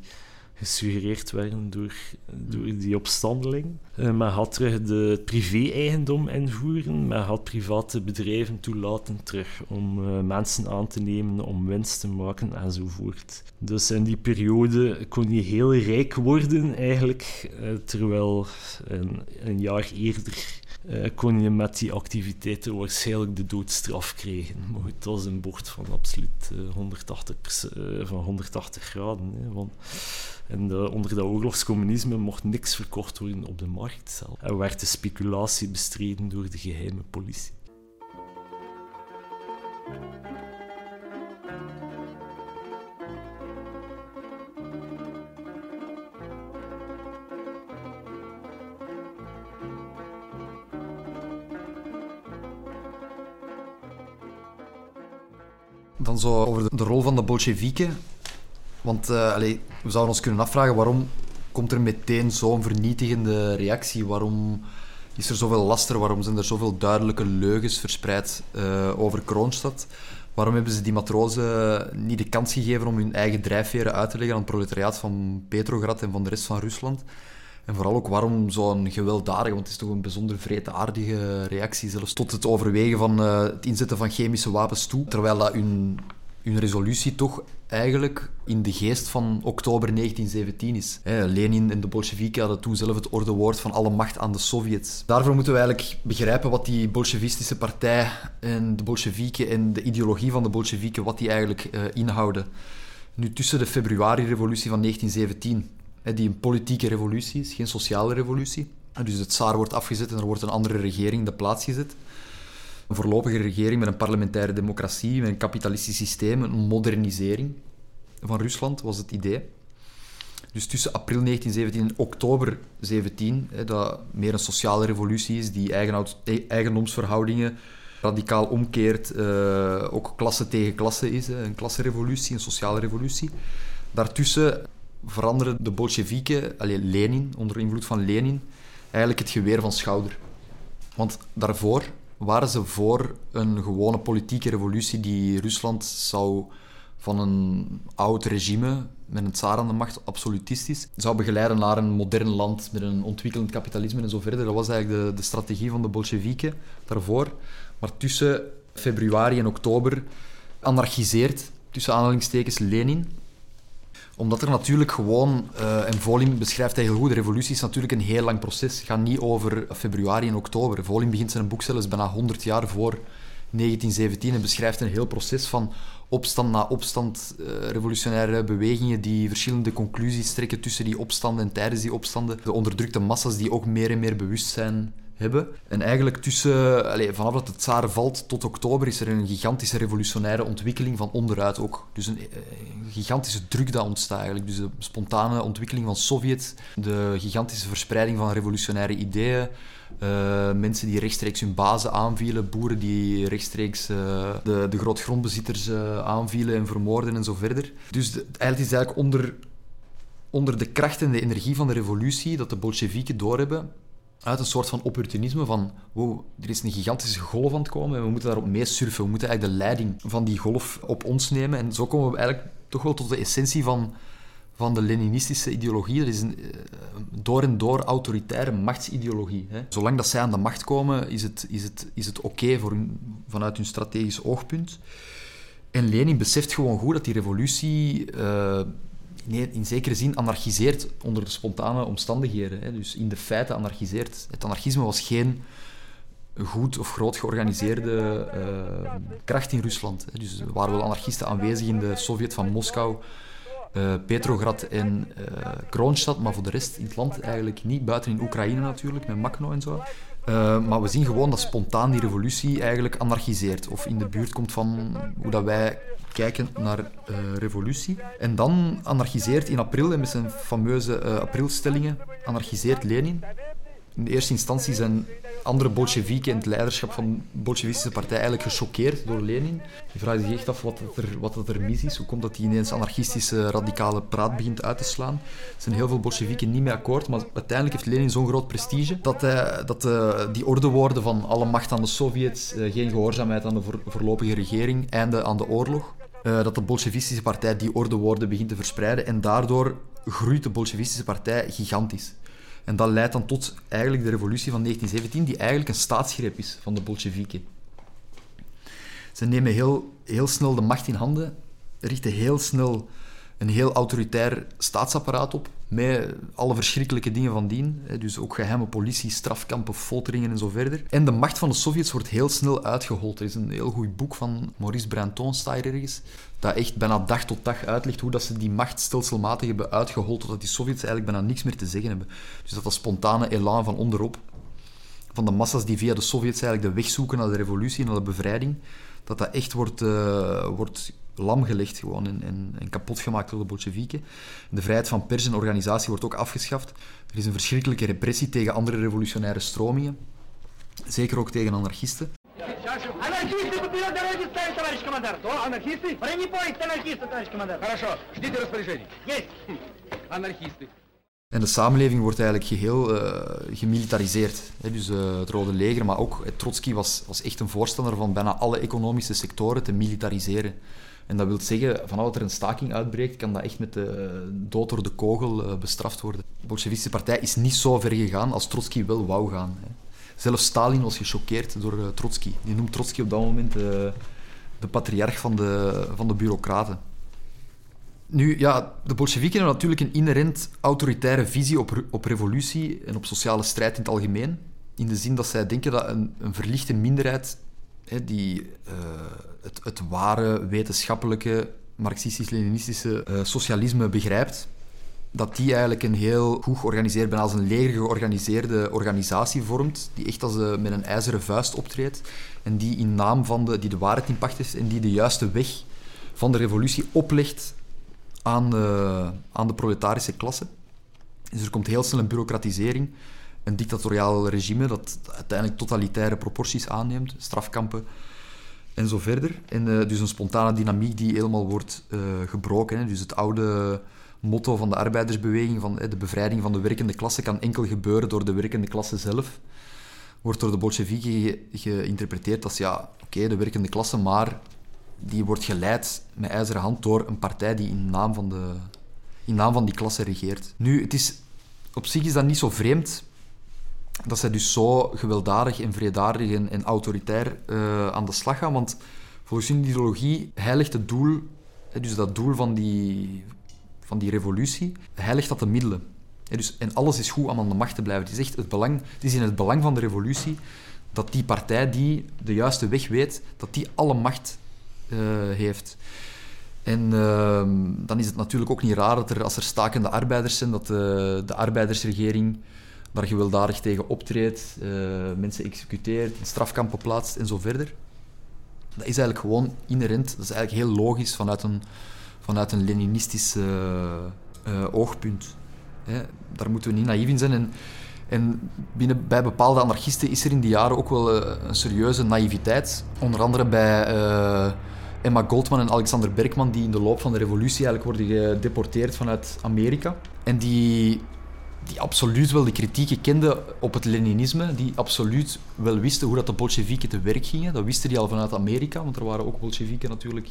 gesuggereerd werden door, door die opstandeling. Uh, men had terug de privé-eigendom invoeren, men had private bedrijven toelaten terug om uh, mensen aan te nemen, om winst te maken enzovoort. Dus in die periode kon je heel rijk worden eigenlijk, uh, terwijl een, een jaar eerder kon je met die activiteiten waarschijnlijk de doodstraf krijgen. Maar het was een bocht van absoluut 180, van 180 graden. Hè, want en de, onder dat oorlogscommunisme mocht niks verkocht worden op de markt zelf. En werd de speculatie bestreden door de geheime politie. Zo over de rol van de Bolsjewieken. Want allee, we zouden ons kunnen afvragen waarom komt er meteen zo'n vernietigende reactie? Waarom is er zoveel laster? Waarom zijn er zoveel duidelijke leugens verspreid uh, over Kroonstad? Waarom hebben ze die matrozen niet de kans gegeven om hun eigen drijfveren uit te leggen aan het proletariaat van Petrograd en van de rest van Rusland? En vooral ook waarom zo'n gewelddadige, want het is toch een bijzonder vreedaardige reactie, zelfs tot het overwegen van uh, het inzetten van chemische wapens toe, terwijl dat hun hun resolutie toch eigenlijk in de geest van oktober 1917 is. Lenin en de Bolsjewieken hadden toen zelf het ordewoord van alle macht aan de Sovjets. Daarvoor moeten we eigenlijk begrijpen wat die Bolsjewistische partij en de Bolsjewieken en de ideologie van de Bolsjewieken, wat die eigenlijk uh, inhouden. Nu, tussen de februari-revolutie van 1917, die een politieke revolutie is, geen sociale revolutie, dus het tsaar wordt afgezet en er wordt een andere regering in de plaats gezet een voorlopige regering met een parlementaire democratie, met een kapitalistisch systeem, een modernisering van Rusland was het idee. Dus tussen april 1917 en oktober 17, hè, dat meer een sociale revolutie is, die e-, eigendomsverhoudingen radicaal omkeert, uh, ook klasse tegen klasse is, een klasserevolutie, een sociale revolutie. Daartussen veranderen de Bolsjewieken, Lenin, onder invloed van Lenin, eigenlijk het geweer van schouder. Want daarvoor waren ze voor een gewone politieke revolutie die Rusland zou van een oud regime met een tsaar aan de macht, absolutistisch, zou begeleiden naar een modern land met een ontwikkelend kapitalisme en zo verder. Dat was eigenlijk de, de strategie van de Bolsjewieken daarvoor. Maar tussen februari en oktober anarchiseert, tussen aanhalingstekens, Lenin omdat er natuurlijk gewoon, uh, en Volin beschrijft heel goed, de revolutie is natuurlijk een heel lang proces. Het gaat niet over februari en oktober. Volin begint zijn boek zelfs bijna 100 jaar voor 1917 en beschrijft een heel proces van opstand na opstand, uh, revolutionaire bewegingen die verschillende conclusies trekken tussen die opstanden en tijdens die opstanden. De onderdrukte massa's die ook meer en meer bewustzijn hebben. En eigenlijk tussen, allez, vanaf dat het tsaar valt tot oktober is er een gigantische revolutionaire ontwikkeling van onderuit ook. Dus een, eh, een gigantische druk dat ontstaat eigenlijk. Dus de spontane ontwikkeling van Sovjet, de gigantische verspreiding van revolutionaire ideeën, uh, mensen die rechtstreeks hun bazen aanvielen, boeren die rechtstreeks uh, de, de grootgrondbezitters uh, aanvielen en vermoorden en zo verder. Dus de, eigenlijk is eigenlijk onder, onder de kracht en de energie van de revolutie dat de Bolsjewieken doorhebben uit een soort van opportunisme van wow, er is een gigantische golf aan het komen en we moeten daarop mee surfen. We moeten eigenlijk de leiding van die golf op ons nemen. En zo komen we eigenlijk toch wel tot de essentie van, van de Leninistische ideologie. Dat is een uh, door en door autoritaire machtsideologie. Hè. Zolang dat zij aan de macht komen, is het, is het, is het oké voor vanuit hun strategisch oogpunt. En Lenin beseft gewoon goed dat die revolutie... Uh, in zekere zin anarchiseert onder de spontane omstandigheden. Hè. Dus in de feiten anarchiseert. Het anarchisme was geen goed of groot georganiseerde uh, kracht in Rusland. Hè. Dus er waren wel anarchisten aanwezig in de Sovjet van Moskou, uh, Petrograd en uh, Kroonstad, maar voor de rest in het land eigenlijk niet. Buiten in Oekraïne natuurlijk, met Makhno en zo. Uh, maar we zien gewoon dat spontaan die revolutie eigenlijk anarchiseert. Of in de buurt komt van hoe dat wij kijken naar uh, revolutie. En dan anarchiseert in april, met zijn fameuze uh, aprilstellingen, anarchiseert Lenin. In de eerste instantie zijn andere Bolsjewieken in het leiderschap van de Bolsjewistische partij eigenlijk gechoqueerd door Lenin. Die vragen zich echt af wat er, wat er mis is. Hoe komt dat hij ineens anarchistische radicale praat begint uit te slaan? Er zijn heel veel Bolsjewieken niet mee akkoord, maar uiteindelijk heeft Lenin zo'n groot prestige dat, dat uh, die ordewoorden van alle macht aan de Sovjets, uh, geen gehoorzaamheid aan de voor, voorlopige regering, einde aan de oorlog, uh, dat de Bolsjewistische partij die ordewoorden begint te verspreiden en daardoor groeit de Bolsjewistische partij gigantisch. En dat leidt dan tot eigenlijk de revolutie van 1917, die eigenlijk een staatsgreep is van de Bolsjewieken. Ze nemen heel, heel snel de macht in handen, richten heel snel een heel autoritair staatsapparaat op, met alle verschrikkelijke dingen van dien. Dus ook geheime politie, strafkampen, folteringen en zo verder. En de macht van de Sovjets wordt heel snel uitgehold. Er is een heel goed boek van Maurice Branton, staat er ergens, dat echt bijna dag tot dag uitlegt hoe dat ze die macht stelselmatig hebben uitgehold, totdat die Sovjets eigenlijk bijna niks meer te zeggen hebben. Dus dat dat spontane elan van onderop, van de massa's die via de Sovjets eigenlijk de weg zoeken naar de revolutie, naar de bevrijding, dat dat echt wordt, uh, wordt lam gelegd gewoon en, en, en, kapot gemaakt door de Bolsjewieken. De vrijheid van pers en organisatie wordt ook afgeschaft. Er is een verschrikkelijke repressie tegen andere revolutionaire stromingen. Zeker ook tegen anarchisten. Анархисты поперед дороги ставить, товарищ командар. Кто? Анархисты? Бронепоезд анархисты, товарищ командар. Хорошо. Ждите распоряжений. Есть. Анархисты. En de samenleving wordt eigenlijk geheel uh, gemilitariseerd. Dus uh, het Rode Leger, maar ook Trotsky was, was echt een voorstander van bijna alle economische sectoren te militariseren. En dat wil zeggen, vanaf er een staking uitbreekt, kan dat echt met de dood door de kogel uh, bestraft worden. De Bolsjewistische partij is niet zo ver gegaan als Trotsky wel wou gaan. Hè. Zelfs Stalin was gechoqueerd door uh, Trotsky. Die noemt Trotsky op dat moment uh, de patriarch van de, van de bureaucraten. Nu, ja, de Bolsjewieken hebben natuurlijk een inherent autoritaire visie op, op revolutie en op sociale strijd in het algemeen. In de zin dat zij denken dat een, een verlichte minderheid die uh, het, het, ware wetenschappelijke marxistisch-leninistische uh, socialisme begrijpt, dat die eigenlijk een heel goed georganiseerd, bijna als een leger georganiseerde organisatie vormt, die echt als de, met een ijzeren vuist optreedt en die in naam van de, die de waarheid in pacht is en die de juiste weg van de revolutie oplegt aan de, aan de proletarische klasse. Dus er komt heel snel een bureaucratisering, een dictatoriaal regime dat uiteindelijk totalitaire proporties aanneemt, strafkampen en zo verder. En uh, dus een spontane dynamiek die helemaal wordt uh, gebroken. Hè. Dus het oude motto van de arbeidersbeweging, van de bevrijding van de werkende klasse, kan enkel gebeuren door de werkende klasse zelf. Wordt door de Bolsjewieken geïnterpreteerd als, ja, oké, de werkende klasse, maar die wordt geleid met ijzeren hand door een partij die in naam van, de, in naam van die klasse regeert. Nu, het is, op zich is dat niet zo vreemd dat zij dus zo gewelddadig en vredaardig en, autoritair uh, aan de slag gaan, want volgens hun ideologie heiligt het doel, dus dat doel van die, van die revolutie, heiligt dat de middelen. dus, en alles is goed om aan de macht te blijven. Het is echt het belang, het is in het belang van de revolutie dat die partij die de juiste weg weet, dat die alle macht uh, heeft. En uh, dan is het natuurlijk ook niet raar dat er, als er stakende arbeiders zijn, dat de arbeidersregering daar gewelddadig tegen optreedt, uh, mensen executeert, in strafkampen plaatst en zo verder. Dat is eigenlijk gewoon inherent, dat is eigenlijk heel logisch vanuit een, vanuit een Leninistisch uh, oogpunt. Hè. Daar moeten we niet naïef in zijn. En, en binnen, bij bepaalde anarchisten is er in die jaren ook wel een serieuze naïviteit. Onder andere bij Emma Goldman en Alexander Bergman, die in de loop van de revolutie eigenlijk worden gedeporteerd vanuit Amerika. En die, die absoluut wel de kritieken kenden op het Leninisme, die absoluut wel wisten hoe dat de Bolsjewieken te werk gingen. Dat wisten die al vanuit Amerika, want er waren ook Bolsjewieken natuurlijk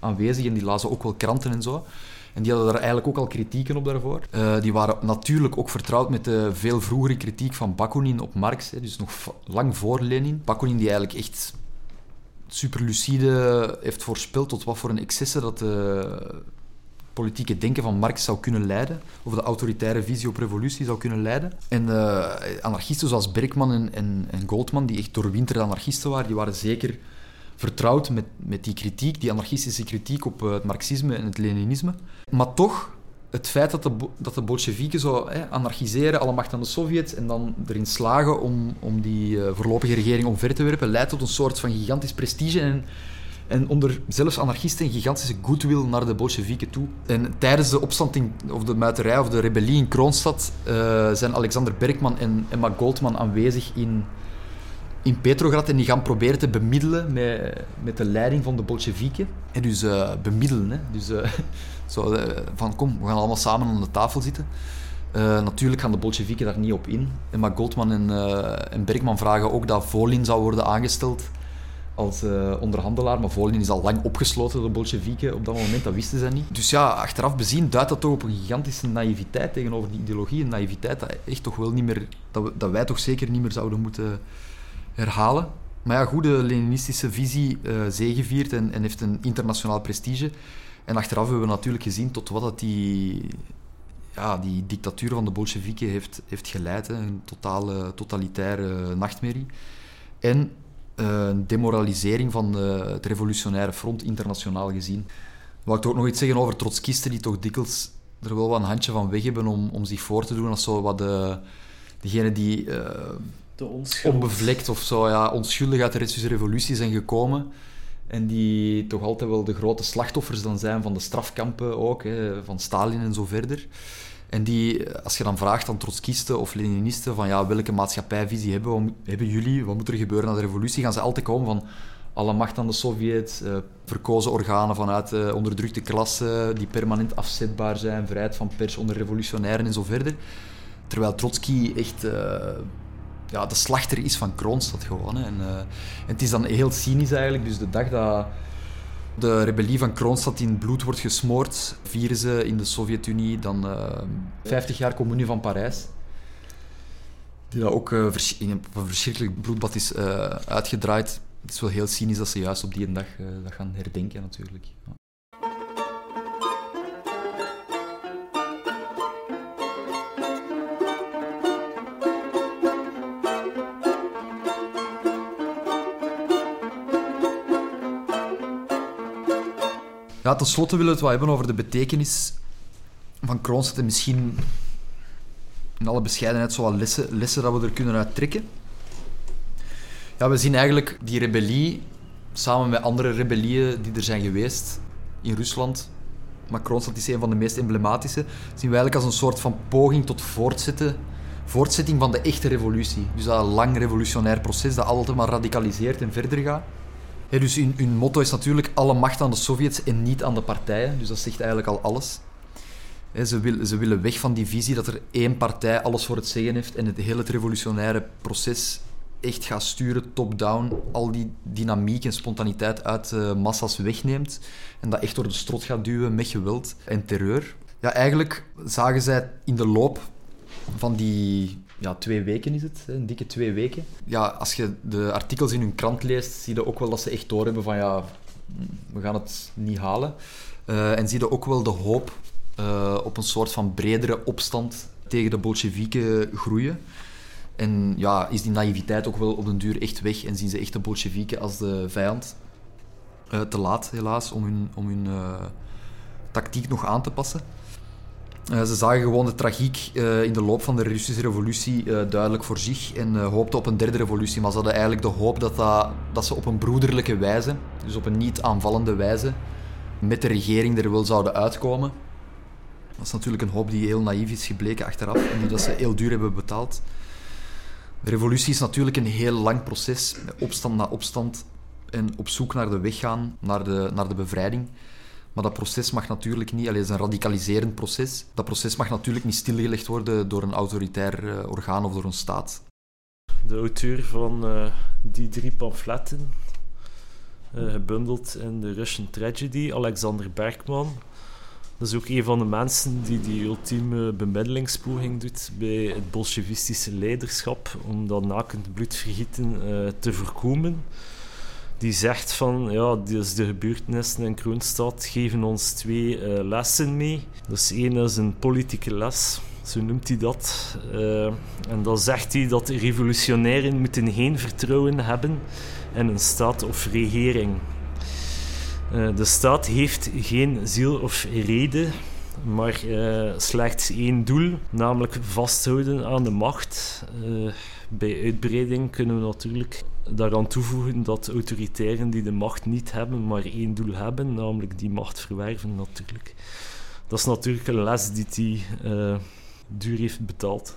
aanwezig en die lazen ook wel kranten en zo. En die hadden daar eigenlijk ook al kritieken op daarvoor. Uh, die waren natuurlijk ook vertrouwd met de veel vroegere kritiek van Bakunin op Marx, hè, dus nog lang voor Lenin. Bakunin die eigenlijk echt super lucide heeft voorspeld tot wat voor een excessen dat de politieke denken van Marx zou kunnen leiden, of de autoritaire visie op revolutie zou kunnen leiden. En uh, anarchisten zoals Bergman en, en, Goldman, die echt doorwinterde anarchisten waren, die waren zeker vertrouwd met, met die kritiek, die anarchistische kritiek op het marxisme en het leninisme. Maar toch het feit dat de, dat de Bolsjewieken zo anarchiseren, alle macht aan de Sovjets, en dan erin slagen om, om die uh, voorlopige regering omver te werpen, leidt tot een soort van gigantisch prestige en, en onder zelfs anarchisten een gigantische goodwill naar de Bolsjewieken toe. En tijdens de opstand in, of de muiterij of de rebellie in Kroonstad uh, zijn Alexander Bergman en Emma Goldman aanwezig in, in Petrograd en die gaan proberen te bemiddelen met, met de leiding van de Bolsjewieken. En dus uh, bemiddelen, hè. Dus, uh, zo, uh, van kom, we gaan allemaal samen aan de tafel zitten. natuurlijk gaan de Bolsjewieken daar niet op in. Maar Goldman en, en, Bergman vragen ook dat Volin zou worden aangesteld als onderhandelaar. Maar Volin is al lang opgesloten door de Bolsjewieken op dat moment, dat wisten ze niet. Dus ja, achteraf bezien duidt dat toch op een gigantische naïviteit tegenover die ideologie. Een naïviteit dat, echt toch wel niet meer, dat, dat wij toch zeker niet meer zouden moeten herhalen. Maar ja, goed, de Leninistische visie uh, en, en heeft een internationaal prestige. En achteraf hebben we natuurlijk gezien tot wat dat die, ja, die dictatuur van de Bolsjewieken heeft, heeft geleid. Een totale, totalitaire nachtmerrie. En een demoralisering van uh, het revolutionaire front internationaal gezien. Wou ik ook nog iets zeggen over trotskisten die toch dikwijls er wel wat een handje van weg hebben om, om zich voor te doen als zo wat de, degene die onbevlekt of zo, ja, onschuldig uit de Russische revolutie zijn gekomen. En die toch altijd wel de grote slachtoffers dan zijn van de strafkampen ook, hè, van Stalin en zo verder. En die, als je dan vraagt aan trotskisten of Leninisten van ja, welke maatschappijvisie hebben, hebben jullie, wat moet er gebeuren na de revolutie, gaan ze altijd komen van alle macht aan de Sovjet, eh, verkozen organen vanuit de onderdrukte klasse die permanent afzetbaar zijn, vrijheid van pers onder revolutionairen en zo verder. Terwijl Trotsky echt uh, ja, de slachter is van Kroonstad gewoon. En, uh, en, het is dan heel cynisch eigenlijk. Dus de dag dat de rebellie van Kroonstad in bloed wordt gesmoord, vieren ze in de Sovjet-Unie dan uh, eh, 50 jaar Communie van Parijs. Die dat ook uh, in een verschrikkelijk bloedbad is uitgedraaid. Het is wel heel cynisch dat ze juist op die dag dat gaan herdenken natuurlijk. Ja, ten slotte willen we het wel hebben over de betekenis van Kroonstad en misschien in alle bescheidenheid zo lessen, lessen dat we er kunnen uit trekken. Ja, we zien eigenlijk die rebellie samen met andere rebellieën die er zijn geweest in Rusland. Maar Kroonstad is een van de meest emblematische. Zien we eigenlijk als een soort van poging tot voortzetten, voortzetting van de echte revolutie. Dus dat lang revolutionair proces dat altijd maar radicaliseert en verder gaat dus hun, motto is natuurlijk alle macht aan de Sovjets en niet aan de partijen. Dus dat zegt eigenlijk al alles. ze, wil, ze, willen weg van die visie dat er één partij alles voor het zeggen heeft en het hele revolutionaire proces echt gaat sturen, top-down, al die dynamiek en spontaniteit uit de massa's wegneemt en dat echt door de strot gaat duwen met geweld en terreur. Ja, eigenlijk zagen zij in de loop van die ja, twee weken is het, een dikke twee weken. Ja, als je de artikels in hun krant leest, zie je ook wel dat ze echt doorhebben van ja, we gaan het niet halen. Uh, en zie je ook wel de hoop uh, op een soort van bredere opstand tegen de Bolsjewieken groeien. En ja, is die naïviteit ook wel op den duur echt weg en zien ze echt de Bolsjewieken als de vijand. Uh, te laat, helaas, om hun, om hun tactiek nog aan te passen. Uh, ze zagen gewoon de tragiek uh, in de loop van de Russische revolutie uh, duidelijk voor zich en hoopten op een derde revolutie. Maar ze hadden eigenlijk de hoop dat, dat, dat ze op een broederlijke wijze, dus op een niet aanvallende wijze, met de regering er wel zouden uitkomen. Dat is natuurlijk een hoop die heel naïef is gebleken achteraf en die dat ze heel duur hebben betaald. De revolutie is natuurlijk een heel lang proces, opstand na opstand en op zoek naar de weg gaan, naar de, naar de bevrijding. Maar dat proces mag natuurlijk niet, het is een radicaliserend proces, dat proces mag natuurlijk niet stilgelegd worden door een autoritair uh, orgaan of door een staat. De auteur van uh, die drie pamfletten, uh, gebundeld in de Russian Tragedy, Alexander Bergman. Dat is ook een van de mensen die die ultieme bemiddelingspoging doet bij het bolsjewistische leiderschap om dat nakend bloedvergieten te voorkomen die zegt van ja, dus de gebeurtenissen in Kroonstad geven ons twee uh, lessen mee. Dus één is een politieke les, zo noemt hij dat. Uh, en dan zegt hij dat revolutionairen moeten geen vertrouwen hebben in een staat of regering. Uh, de staat heeft geen ziel of reden maar slechts één doel, namelijk vasthouden aan de macht. Bij uitbreiding kunnen we natuurlijk daaraan toevoegen dat autoritairen die de macht niet hebben, maar één doel hebben, namelijk die macht verwerven natuurlijk. Dat is natuurlijk een les die hij uh, duur heeft betaald.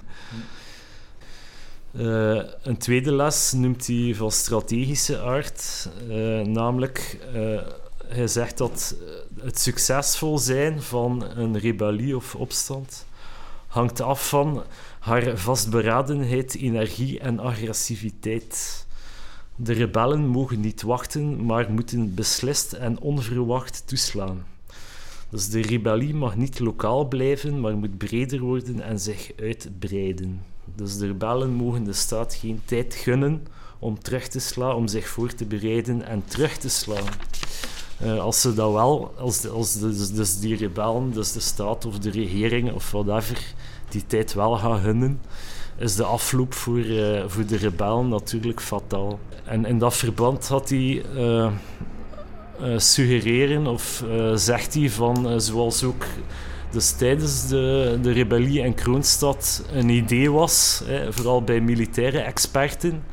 Uh, een tweede les noemt hij van strategische aard, uh, namelijk hij zegt dat het succesvol zijn van een rebellie of opstand hangt af van haar vastberadenheid, energie en agressiviteit. De rebellen mogen niet wachten, maar moeten beslist en onverwacht toeslaan. Dus de rebellie mag niet lokaal blijven, maar moet breder worden en zich uitbreiden. Dus de rebellen mogen de staat geen tijd gunnen om terug te slaan, om zich voor te bereiden en terug te slaan. Uh, als ze dat wel, als, de, als dus, dus die rebellen, dus de staat of de regering of whatever, die tijd wel gaan gunnen, is de afloop voor, uh, voor de rebellen natuurlijk fataal. En in dat verband had hij uh, suggereren of zegt hij van, zoals ook dus tijdens de, de rebellie in Kroonstad een idee was, vooral bij militaire experten,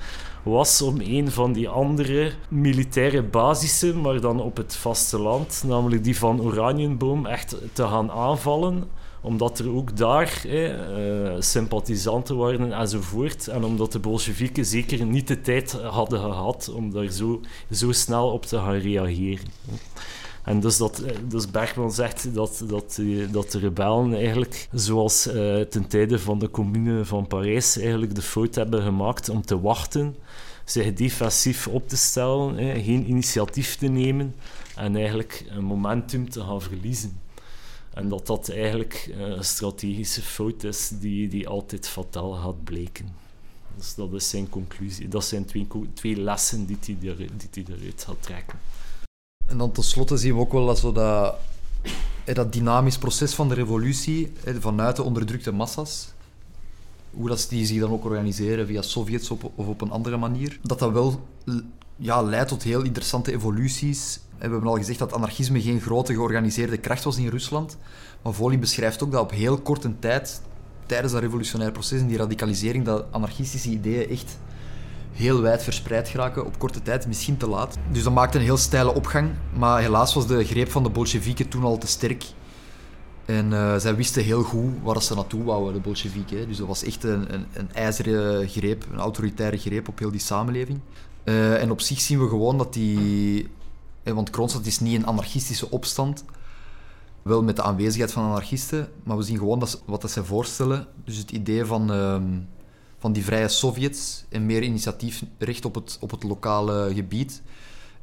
was om een van die andere militaire basissen, maar dan op het vasteland, namelijk die van Oranienboom, echt te gaan aanvallen omdat er ook daar eh, sympathisanten waren enzovoort. En omdat de Bolsjewieken zeker niet de tijd hadden gehad om daar zo, zo snel op te gaan reageren. En dus, dat, eh, dus Bergman zegt dat, dat, dat de rebellen eigenlijk, zoals uh, ten tijde van de commune van Parijs, eigenlijk de fout hebben gemaakt om te wachten, zich defensief op te stellen, eh, geen initiatief te nemen en eigenlijk een momentum te gaan verliezen. En dat dat eigenlijk een strategische fout is die, die altijd fataal gaat bleken. Dus dat is zijn conclusie. Dat zijn twee, twee lessen die hij, die hij eruit gaat trekken. En dan tenslotte zien we ook wel dat, zo dat, dat dynamisch proces van de revolutie vanuit de onderdrukte massa's, hoe dat die zich dan ook organiseren via Sovjets of op een andere manier, dat dat wel ja, leidt tot heel interessante evoluties. We hebben al gezegd dat anarchisme geen grote georganiseerde kracht was in Rusland, maar Voli beschrijft ook dat op heel korte tijd, tijdens dat revolutionaire proces en die radicalisering, dat anarchistische ideeën echt heel wijd verspreid geraken op korte tijd, misschien te laat. Dus dat maakte een heel steile opgang. Maar helaas was de greep van de Bolsjewieken toen al te sterk. En uh, zij wisten heel goed waar ze naartoe wouden, de Bolsjewieken. Dus dat was echt een, een, een, ijzeren greep, een autoritaire greep op heel die samenleving. Uh, en op zich zien we gewoon dat die... Want Kronstadt is niet een anarchistische opstand. Wel met de aanwezigheid van anarchisten. Maar we zien gewoon dat, wat dat zij voorstellen. Dus het idee van... Uh, van die vrije Sovjets en meer initiatiefrecht op het, op het lokale gebied.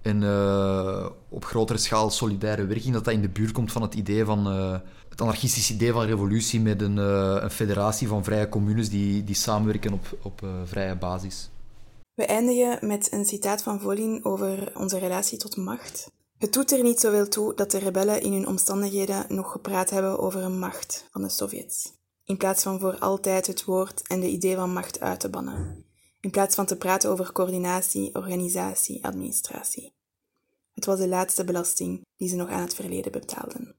En uh, op grotere schaal solidaire werking, dat dat in de buurt komt van het idee van uh, het anarchistische idee van revolutie met een, een federatie van vrije communes die, die samenwerken op, op vrije basis. We eindigen met een citaat van Volin over onze relatie tot macht. Het doet er niet zoveel toe dat de rebellen in hun omstandigheden nog gepraat hebben over een macht van de Sovjets in plaats van voor altijd het woord en de idee van macht uit te bannen, in plaats van te praten over coördinatie, organisatie, administratie. Het was de laatste belasting die ze nog aan het verleden betaalden.